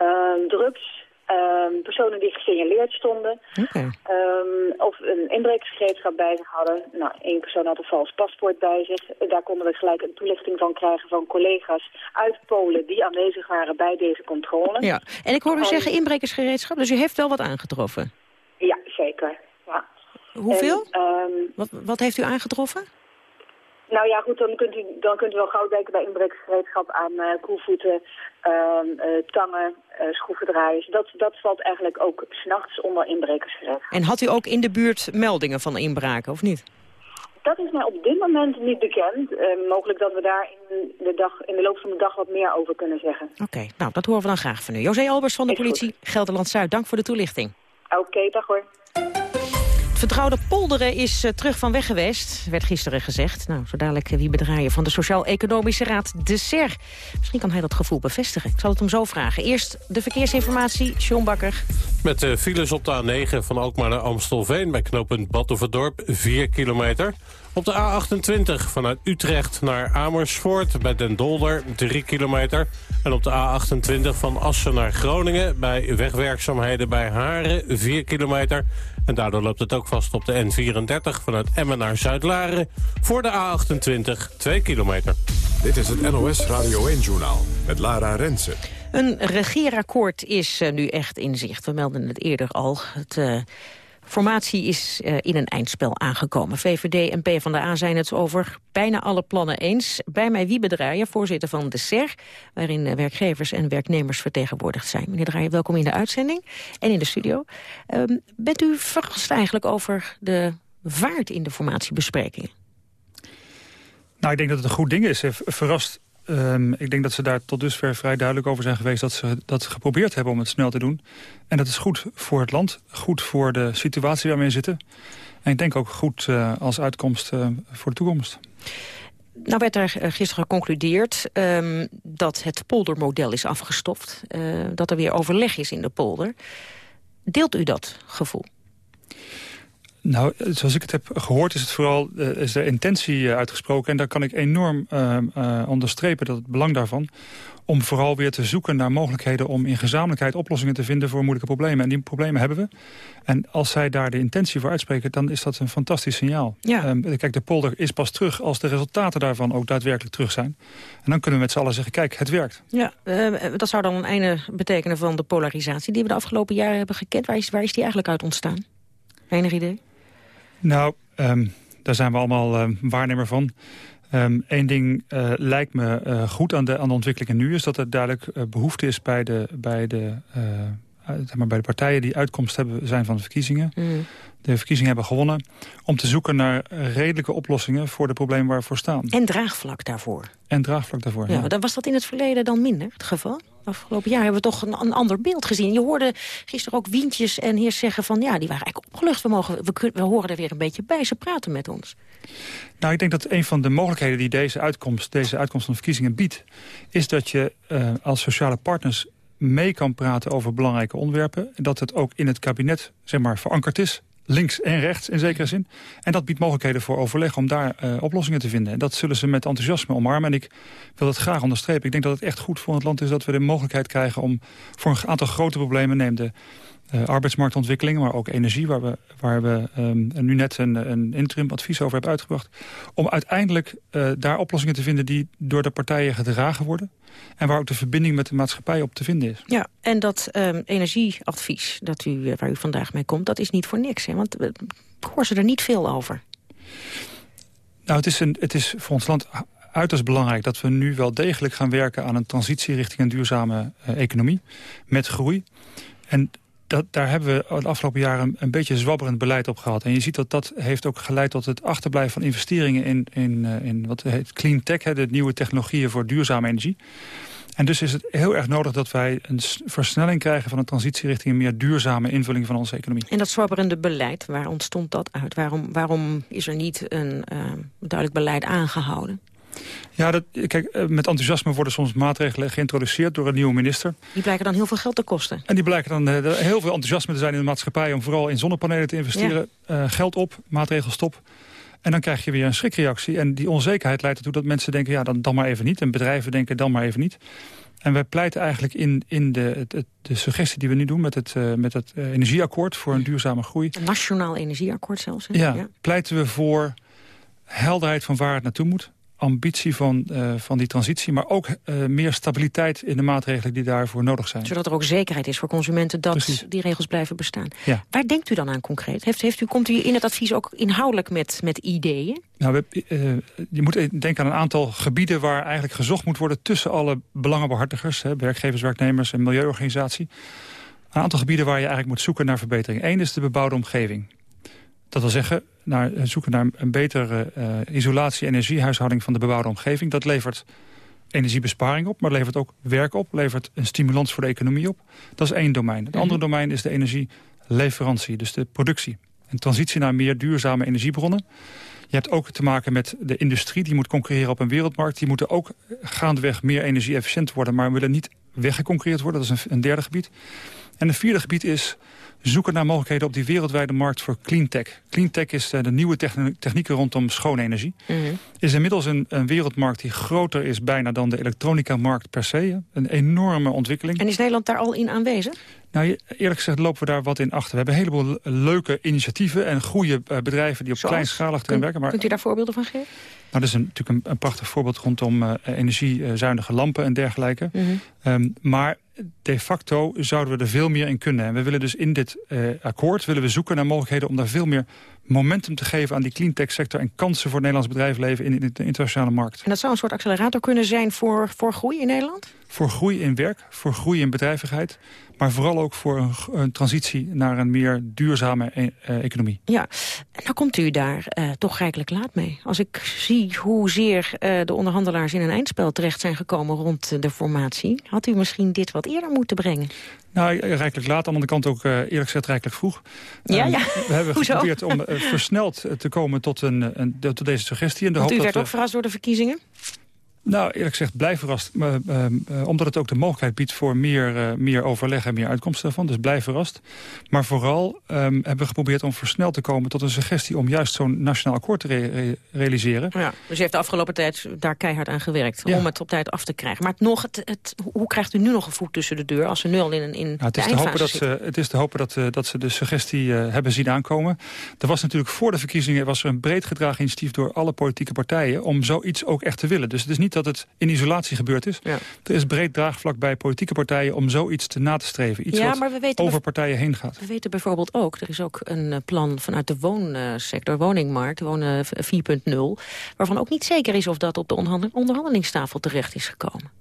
Uh, drugs, Um, personen die gesignaleerd stonden. Okay. Um, of een inbrekersgereedschap bij zich hadden. Nou, één persoon had een vals paspoort bij zich. Daar konden we gelijk een toelichting van krijgen van collega's uit Polen die aanwezig waren bij deze controle. Ja, en ik hoor u zeggen inbrekersgereedschap, dus u heeft wel wat aangetroffen? Ja, zeker. Ja. Hoeveel? En, um, wat, wat heeft u aangetroffen? Nou ja, goed, dan kunt u, dan kunt u wel gauw denken bij inbrekersgereedschap aan uh, koelvoeten, uh, uh, tangen, schroevendraaiers. Dat, dat valt eigenlijk ook s'nachts onder inbrekersgereedschap. En had u ook in de buurt meldingen van inbraken, of niet? Dat is mij op dit moment niet bekend. mogelijk dat we daar in de, dag, in de loop van de dag wat meer over kunnen zeggen. Oké, okay, nou dat horen we dan graag van u. José Albers van de politie Gelderland-Zuid, dank voor de toelichting. Oké, okay, dag hoor. Vertrouwde polderen is uh, terug van weg geweest, werd gisteren gezegd. Nou, zo dadelijk wie bedraaien van de Sociaal-Economische Raad de SER. Misschien kan hij dat gevoel bevestigen. Ik zal het hem zo vragen. Eerst de verkeersinformatie, John Bakker. Met de files op de A9 van Alkmaar naar Amstelveen... bij knooppunt Batuverdorp, 4 kilometer. Op de A28 vanuit Utrecht naar Amersfoort bij Den Dolder, 3 kilometer. En op de A28 van Assen naar Groningen bij wegwerkzaamheden bij Haren, 4 kilometer. En daardoor loopt het ook vast op de N34 vanuit Emmen naar Zuid-Laren. Voor de A28, 2 kilometer. Dit is het NOS Radio 1-journaal met Lara Rensen. Een regeerakkoord is uh, nu echt in zicht. We melden het eerder al. Het... Uh, Formatie is uh, in een eindspel aangekomen. VVD en PvdA zijn het over bijna alle plannen eens. Bij mij Wiebe Draaien, voorzitter van de SER... waarin uh, werkgevers en werknemers vertegenwoordigd zijn. Meneer Draaien, welkom in de uitzending en in de studio. Uh, bent u verrast eigenlijk over de vaart in de formatiebesprekingen? Nou, ik denk dat het een goed ding is. Verrast Um, ik denk dat ze daar tot dusver vrij duidelijk over zijn geweest... dat ze dat geprobeerd hebben om het snel te doen. En dat is goed voor het land, goed voor de situatie waar we in zitten. En ik denk ook goed uh, als uitkomst uh, voor de toekomst. Nou werd er gisteren geconcludeerd um, dat het poldermodel is afgestoft. Dat er weer overleg is in de polder. Deelt u dat gevoel? Nou, zoals ik het heb gehoord is het vooral uh, is de intentie uh, uitgesproken. En daar kan ik enorm uh, onderstrepen dat het belang daarvan... om vooral weer te zoeken naar mogelijkheden om in gezamenlijkheid oplossingen te vinden voor moeilijke problemen. En die problemen hebben we. En als zij daar de intentie voor uitspreken, dan is dat een fantastisch signaal. Ja. Um, kijk, de polder is pas terug als de resultaten daarvan ook daadwerkelijk terug zijn. En dan kunnen we met z'n allen zeggen, kijk, het werkt. Ja, dat zou dan een einde betekenen van de polarisatie die we de afgelopen jaren hebben gekend. Waar is, waar is die eigenlijk uit ontstaan? Enig idee? Nou, um, daar zijn we allemaal uh, waarnemer van. Eén um, ding uh, lijkt me uh, goed aan de, aan de ontwikkelingen nu... is dat er duidelijk behoefte is bij de, bij, de, zeg maar bij de partijen... die uitkomst hebben zijn van de verkiezingen. Mm. De verkiezingen hebben gewonnen. Om te zoeken naar redelijke oplossingen voor de problemen waar we voor staan. En draagvlak daarvoor. En draagvlak daarvoor, ja. ja. Dan was dat in het verleden dan minder het geval? Afgelopen jaar hebben we toch een, een, ander beeld gezien. Je hoorde gisteren ook Wientjes en Heers zeggen van... ja, die waren eigenlijk opgelucht. We, mogen, we, we horen er weer een beetje bij. Ze praten met ons. Nou, ik denk dat een van de mogelijkheden die deze uitkomst, deze uitkomst van de verkiezingen biedt... is dat je uh, als sociale partners mee kan praten over belangrijke onderwerpen. En dat het ook in het kabinet zeg maar, verankerd is links en rechts in zekere zin. En dat biedt mogelijkheden voor overleg om daar uh, oplossingen te vinden. En dat zullen ze met enthousiasme omarmen. En ik wil dat graag onderstrepen. Ik denk dat het echt goed voor het land is dat we de mogelijkheid krijgen... om voor een aantal grote problemen, neem de uh, arbeidsmarktontwikkelingen... maar ook energie, waar we, waar we um, nu net een, een interim advies over hebben uitgebracht... om uiteindelijk uh, daar oplossingen te vinden die door de partijen gedragen worden... En waar ook de verbinding met de maatschappij op te vinden is. Ja, en dat um, energieadvies dat u, waar u vandaag mee komt, dat is niet voor niks. Hè? Want ik hoor ze er niet veel over. Nou, het is, een, het is voor ons land uiterst belangrijk dat we nu wel degelijk gaan werken... aan een transitie richting een duurzame uh, economie met groei. En dat, daar hebben we de afgelopen jaren een, beetje zwabberend beleid op gehad. En je ziet dat dat heeft ook geleid tot het achterblijven van investeringen... in, in, uh, in wat heet clean tech, hè, de nieuwe technologieën voor duurzame energie. En dus is het heel erg nodig dat wij een versnelling krijgen... van een transitie richting een meer duurzame invulling van onze economie. En dat zwabberende beleid, waar ontstond dat uit? Waarom, waarom is er niet een uh, duidelijk beleid aangehouden? Ja, dat, kijk, eh, met enthousiasme worden soms maatregelen geïntroduceerd door een nieuwe minister. Die blijken dan heel veel geld te kosten. En die blijken dan uh, heel veel enthousiasme te zijn in de maatschappij... om vooral in zonnepanelen te investeren. Ja. Uh, geld op, maatregels stop. En dan krijg je weer een schrikreactie. En die onzekerheid leidt ertoe dat mensen denken... ja, dan, dan maar even niet. En bedrijven denken dan maar even niet. En wij pleiten eigenlijk in, in de, het, de suggestie die we nu doen... met het, uh, met het energieakkoord voor een duurzame groei. Een nationaal energieakkoord zelfs. Hè? Ja, ja, pleiten we voor helderheid van waar het naartoe moet ambitie van, uh, van die transitie... maar ook uh, meer stabiliteit in de maatregelen die daarvoor nodig zijn. Zodat er ook zekerheid is voor consumenten dat Precies. die regels blijven bestaan. Ja. Waar denkt u dan aan concreet? Heeft, heeft u, komt u in het advies ook inhoudelijk met, met ideeën? Nou, we, uh, je moet denken aan een aantal gebieden... waar eigenlijk gezocht moet worden tussen alle belangenbehartigers... Hè, werkgevers, werknemers en milieuorganisatie. Een aantal gebieden waar je eigenlijk moet zoeken naar verbetering. Eén is de bebouwde omgeving. Dat wil zeggen, naar, zoeken naar een betere uh, isolatie- en energiehuishouding van de bebouwde omgeving. Dat levert energiebesparing op, maar levert ook werk op. Levert een stimulans voor de economie op. Dat is één domein. Het andere domein is de energieleverantie, dus de productie. Een transitie naar meer duurzame energiebronnen. Je hebt ook te maken met de industrie. Die moet concurreren op een wereldmarkt. Die moeten ook gaandeweg meer energie-efficiënt worden... maar willen niet weggeconcurreerd worden. Dat is een, een derde gebied. En het vierde gebied is zoeken naar mogelijkheden op die wereldwijde markt voor cleantech. Cleantech is uh, de nieuwe technieken rondom schone energie. Mhm. Mm -hmm. is inmiddels een, een, wereldmarkt die groter is bijna dan de elektronica-markt per se. Een enorme ontwikkeling. En is Nederland daar al in aanwezig? Nou, eerlijk gezegd lopen we daar wat in achter. We hebben een heleboel leuke initiatieven en goede uh, bedrijven die op Zoals? kleinschalig erin werken. Maar, kunt u daar voorbeelden van geven? Nou, dat is een, natuurlijk een, een, prachtig voorbeeld rondom uh, energiezuinige lampen en dergelijke. Mm -hmm. um, maar de facto zouden we er veel meer in kunnen. En we willen dus in dit uh, akkoord willen we zoeken naar mogelijkheden... om daar veel meer momentum te geven aan die cleantech sector... en kansen voor Nederlands bedrijfsleven in, de internationale markt. En dat zou een soort accelerator kunnen zijn voor, voor groei in Nederland? Voor groei in werk, voor groei in bedrijvigheid... maar vooral ook voor een, een transitie naar een meer duurzame e uh, economie. Ja, en dan komt u daar uh, toch rijkelijk laat mee. Als ik zie hoezeer uh, de onderhandelaars in een eindspel terecht zijn gekomen... rond de formatie, had u misschien dit wat eerder moeten brengen? Nou, rijkelijk laat. Aan de andere kant ook uh, eerlijk gezegd rijkelijk vroeg. Ja, ja. We hebben Hoezo? geprobeerd om versneld te komen tot, een, een, tot deze suggestie. En de Want hoop u werd dat ook verrast door de verkiezingen? Nou, eerlijk gezegd, blijf verrast. Uh, uh, uh, omdat het ook de mogelijkheid biedt voor meer, meer overleg en meer uitkomsten daarvan. Dus blijf verrast. Maar vooral um, hebben we geprobeerd om versneld te komen tot een suggestie... om juist zo'n nationaal akkoord te re re realiseren. Ja, dus u heeft de afgelopen tijd daar keihard aan gewerkt... Ja. om het op tijd af te krijgen. Maar het nog, het, het, hoe krijgt u nu nog een voet tussen de deur... als we nu al in, in nou, het, de is te hopen dat zitten? ze, het is te hopen dat, dat ze de suggestie hebben zien aankomen. Er was natuurlijk voor de verkiezingen was er een breed gedragen initiatief... door alle politieke partijen om zoiets ook echt te willen. Dus het is niet dat het in isolatie gebeurd is. Ja. Er is breed draagvlak bij politieke partijen om zoiets te na te streven. Iets Ja, wat maar we weten over partijen heen gaat. We weten bijvoorbeeld ook, er is ook een eh, plan vanuit de woonsector, woningmarkt, wonen 4.0, waarvan ook niet zeker is of dat op de onderhandel- onderhandelingstafel terecht is gekomen.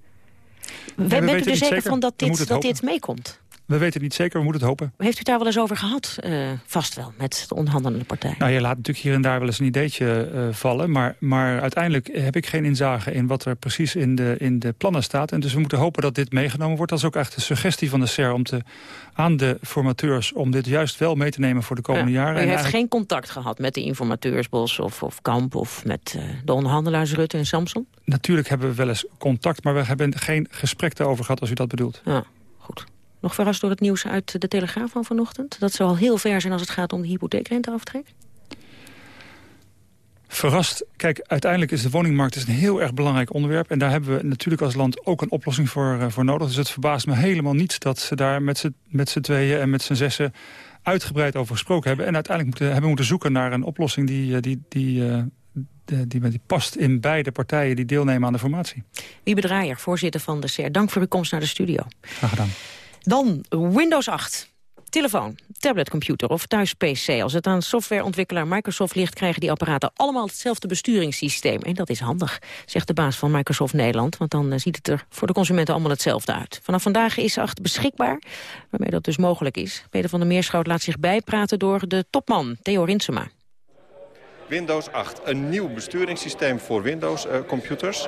we Bent weten u er zeker van dat We dit, dat dit meekomt? We weten het niet zeker, we moeten het hopen. Heeft u daar wel eens over gehad? eh, vast wel, met de onderhandelende partij. Nou, je laat natuurlijk hier en daar wel eens een ideetje uh, vallen. Maar, maar uiteindelijk heb ik geen inzage in wat er precies in de, in de plannen staat. En dus we moeten hopen dat dit meegenomen wordt. Dat is ook echt de suggestie van de SER om te, aan de formateurs... om dit juist wel mee te nemen voor de komende Ja, jaren. u En heeft eigenlijk- geen contact gehad met de informateursbos of, of Kamp... of met eh, de onderhandelaars Rutte en Samson? Natuurlijk hebben we wel eens contact, maar we hebben geen gesprek daarover gehad als u dat bedoelt. Ja, goed. Nog verrast door het nieuws uit de Telegraaf van vanochtend? Dat ze al heel ver zijn als het gaat om de hypotheekrenteaftrek? Verrast, kijk, uiteindelijk is de woningmarkt is een heel erg belangrijk onderwerp. En daar hebben we natuurlijk als land ook een oplossing voor, eh, voor nodig. Dus het verbaast me helemaal niet dat ze daar met z'n- tweeën en met z'n zessen uitgebreid over gesproken hebben. En uiteindelijk moeten, hebben moeten zoeken naar een oplossing die, eh, die, die, eh, die, die, die past in beide partijen die deelnemen aan de formatie. Wiebe Draaier, voorzitter van de SER. Dank voor uw komst naar de studio. Graag gedaan. Dan Windows 8. Telefoon. tabletcomputer of thuis-PC. Als het aan softwareontwikkelaar Microsoft ligt... krijgen die apparaten allemaal hetzelfde besturingssysteem. En dat is handig, zegt de baas van Microsoft Nederland. Want dan eh, ziet het er voor de consumenten allemaal hetzelfde uit. Vanaf vandaag is 8 beschikbaar, waarmee dat dus mogelijk is. Peter van der Meerschout laat zich bijpraten door de topman, Theo Rinsema. Windows 8, een nieuw besturingssysteem voor Windows-computers.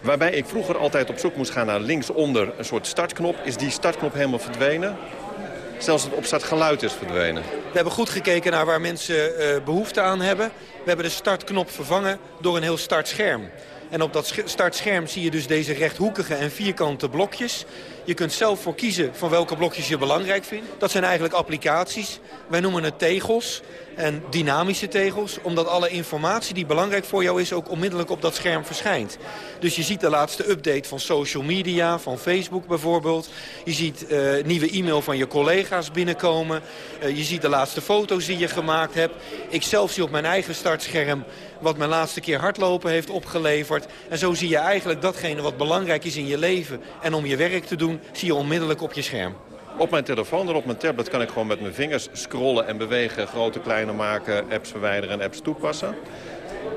waarbij ik vroeger altijd op zoek moest gaan naar linksonder een soort startknop. Is die startknop helemaal verdwenen? Zelfs het opstartgeluid is verdwenen. We hebben goed gekeken naar waar mensen uh, behoefte aan hebben. We hebben de startknop vervangen door een heel startscherm. En op dat startscherm zie je dus deze rechthoekige en vierkante blokjes. Je kunt zelf voor kiezen van welke blokjes je belangrijk vindt. Dat zijn eigenlijk applicaties. Wij noemen het tegels en dynamische tegels. Omdat alle informatie die belangrijk voor jou is ook onmiddellijk op dat scherm verschijnt. Dus je ziet de laatste update van social media, van Facebook bijvoorbeeld. Je ziet uh, nieuwe e-mail van je collega's binnenkomen. Uh, je ziet de laatste foto's die je gemaakt hebt. Ik zelf zie op mijn eigen startscherm wat mijn laatste keer hardlopen heeft opgeleverd. En zo zie je eigenlijk datgene wat belangrijk is in je leven en om je werk te doen, zie je onmiddellijk op je scherm. Op mijn telefoon en op mijn tablet kan ik gewoon met mijn vingers scrollen en bewegen, grote, kleine maken, apps verwijderen en apps toepassen.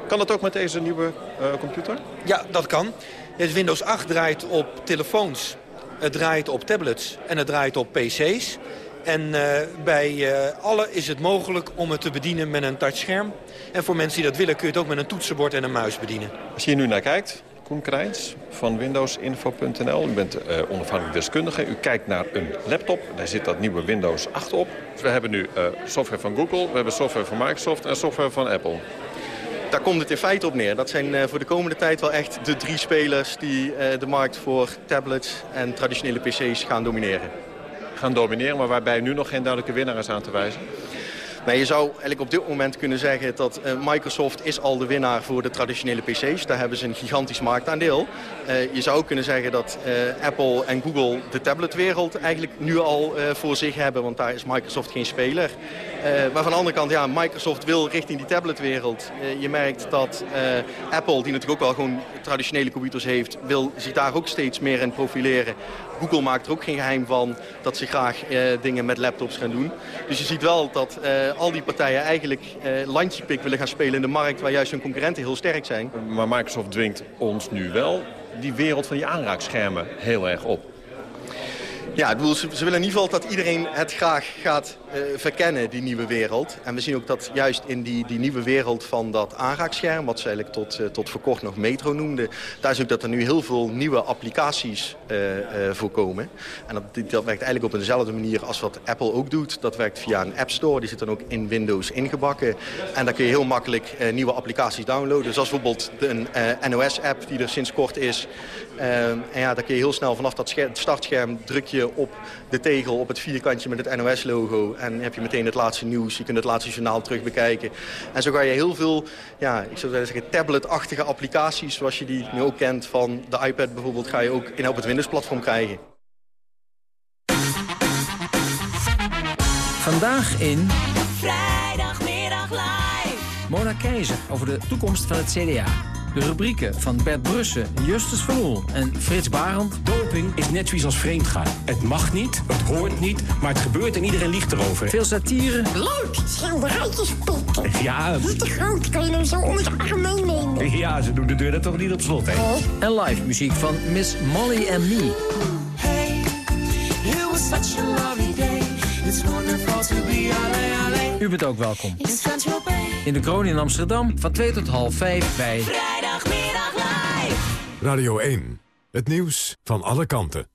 Kan dat ook met deze nieuwe uh, computer? Ja, dat kan. Het Windows 8 draait op telefoons, het draait op tablets en het draait op pc's. En uh, bij uh, alle is het mogelijk om het te bedienen met een touchscherm. En voor mensen die dat willen kun je het ook met een toetsenbord en een muis bedienen. Als je hier nu naar kijkt, Koen Krijns van windowsinfo.nl. U bent uh, onafhankelijk deskundige. U kijkt naar een laptop. Daar zit dat nieuwe Windows 8 op. We hebben nu uh, software van Google, we hebben software van Microsoft en software van Apple. Daar komt het in feite op neer. Dat zijn uh, voor de komende tijd wel echt de drie spelers... die de markt voor tablets en traditionele pc's gaan domineren. Gaan domineren, maar waarbij nu nog geen duidelijke winnaar is aan te wijzen? Nee, je zou eigenlijk op dit moment kunnen zeggen dat uh, Microsoft is al de winnaar voor de traditionele PC's. Daar hebben ze een gigantisch marktaandeel. Uh, je zou kunnen zeggen dat uh, Apple en Google de tabletwereld eigenlijk nu al voor zich hebben. Want daar is Microsoft geen speler. maar van de andere kant, ja, Microsoft wil richting die tabletwereld. je merkt dat Apple, die natuurlijk ook wel gewoon traditionele computers heeft, wil zich daar ook steeds meer in profileren. Google maakt er ook geen geheim van dat ze graag dingen met laptops gaan doen. Dus je ziet wel dat al die partijen eigenlijk uh, landjepik willen gaan spelen in de markt... waar juist hun concurrenten heel sterk zijn. Maar Microsoft dwingt ons nu wel die wereld van die aanraakschermen heel erg op. Ja, bedoel, ze, ze, willen in ieder geval dat iedereen het graag gaat verkennen, die nieuwe wereld. En we zien ook dat juist in die, die nieuwe wereld van dat aanraakscherm... wat ze eigenlijk tot, uh, tot voor kort nog Metro noemden... daar is ook dat er nu heel veel nieuwe applicaties uh, voorkomen. En dat, dat werkt eigenlijk op dezelfde manier als wat Apple ook doet. Dat werkt via een App Store, die zit dan ook in Windows ingebakken. En daar kun je heel makkelijk nieuwe applicaties downloaden. Zoals bijvoorbeeld een NOS-app die er sinds kort is... en ja, daar kun je heel snel vanaf dat startscherm druk je op de tegel, op het vierkantje met het NOS-logo. En heb je meteen het laatste nieuws. Je kunt het laatste journaal terug bekijken. En zo ga je heel veel, ja, ik zou zeggen, tablet-achtige applicaties... zoals je die nu ook kent van de iPad bijvoorbeeld... ga je ook in, op het Windows-platform krijgen. Vandaag in... Vrijdagmiddag live. Mona Keizer over de toekomst van het CDA. De rubrieken van Bert Brussen, Justus van Oel en Frits Barend. Doping is net zoiets als vreemdgaan. Het mag niet, het hoort niet, maar het gebeurt en iedereen liegt erover. Veel satire. Leuk, schilderijtjes pikken. Ja. Niet te groot, kan je hem zo onder de arm meenemen. Ja, ze doen de deur er toch niet op slot, hè? Oh. En live muziek van Miss Molly and Me. Hey, it was such a lovely day. It's wonderful U bent ook welkom. In de kroon in Amsterdam van 2 tot half 5 bij... Vrijdagmiddag live. Radio 1. Het nieuws van alle kanten.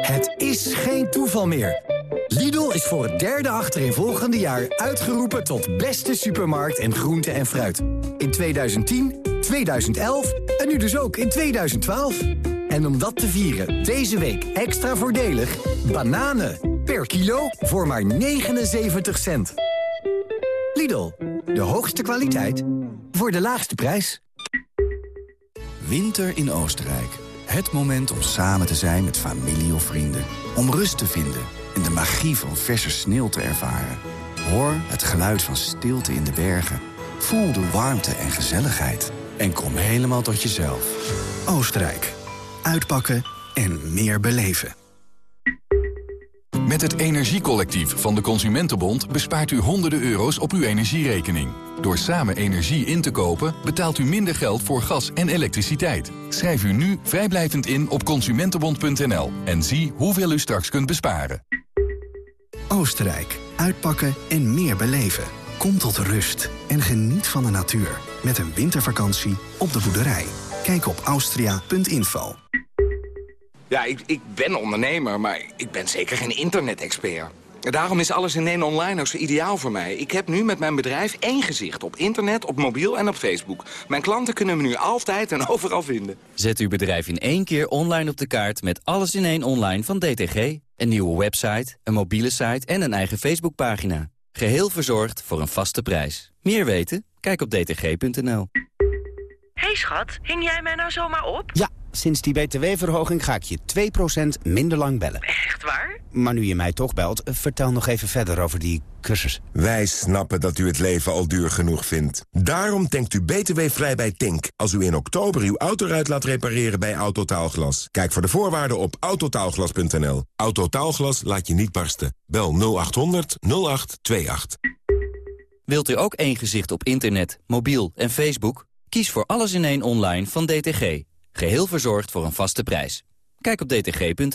Het is geen toeval meer. Lidl is voor het derde achterin jaar uitgeroepen tot beste supermarkt en groente en fruit. In 2010, 2011 en nu dus ook in 2012. En om dat te vieren, deze week extra voordelig... bananen per kilo voor maar 79 cent. Lidl, de hoogste kwaliteit voor de laagste prijs. Winter in Oostenrijk. Het moment om samen te zijn met familie of vrienden. Om rust te vinden en de magie van verse sneeuw te ervaren. Hoor het geluid van stilte in de bergen. Voel de warmte en gezelligheid. En kom helemaal tot jezelf. Oostenrijk. Uitpakken en meer beleven. Met het Energiecollectief van de Consumentenbond bespaart u honderden euro's op uw energierekening. Door samen energie in te kopen betaalt u minder geld voor gas en elektriciteit. Schrijf u nu vrijblijvend in op consumentenbond.nl en zie hoeveel u straks kunt besparen. Oostenrijk. Uitpakken en meer beleven. Kom tot rust en geniet van de natuur. Met een wintervakantie op de boerderij. Kijk op austria.info. Ja, ik, ik ben ondernemer, maar ik ben zeker geen internet-expert. Daarom is alles in één online ook zo ideaal voor mij. Ik heb nu met mijn bedrijf één gezicht op internet, op mobiel en op Facebook. Mijn klanten kunnen me nu altijd en overal vinden. Zet uw bedrijf in één keer online op de kaart met alles in één online van DTG. Een nieuwe website, een mobiele site en een eigen Facebookpagina. Geheel verzorgd voor een vaste prijs. Meer weten? Kijk op dtg.nl. hey schat, hing jij mij nou zomaar op? Ja, sinds die btw-verhoging ga ik je 2% minder lang bellen. Echt waar? Maar nu je mij toch belt, vertel nog even verder over die cursus. Wij snappen dat u het leven al duur genoeg vindt. Daarom denkt u btw-vrij bij Tink... als u in oktober uw autoruit laat repareren bij Autotaalglas. Kijk voor de voorwaarden op autotaalglas.nl. Autotaalglas laat je niet barsten. Bel 0800 0828. Wilt u ook één gezicht op internet, mobiel en Facebook? Kies voor alles in één online van DTG. Geheel verzorgd voor een vaste prijs. Kijk op dtg.nl.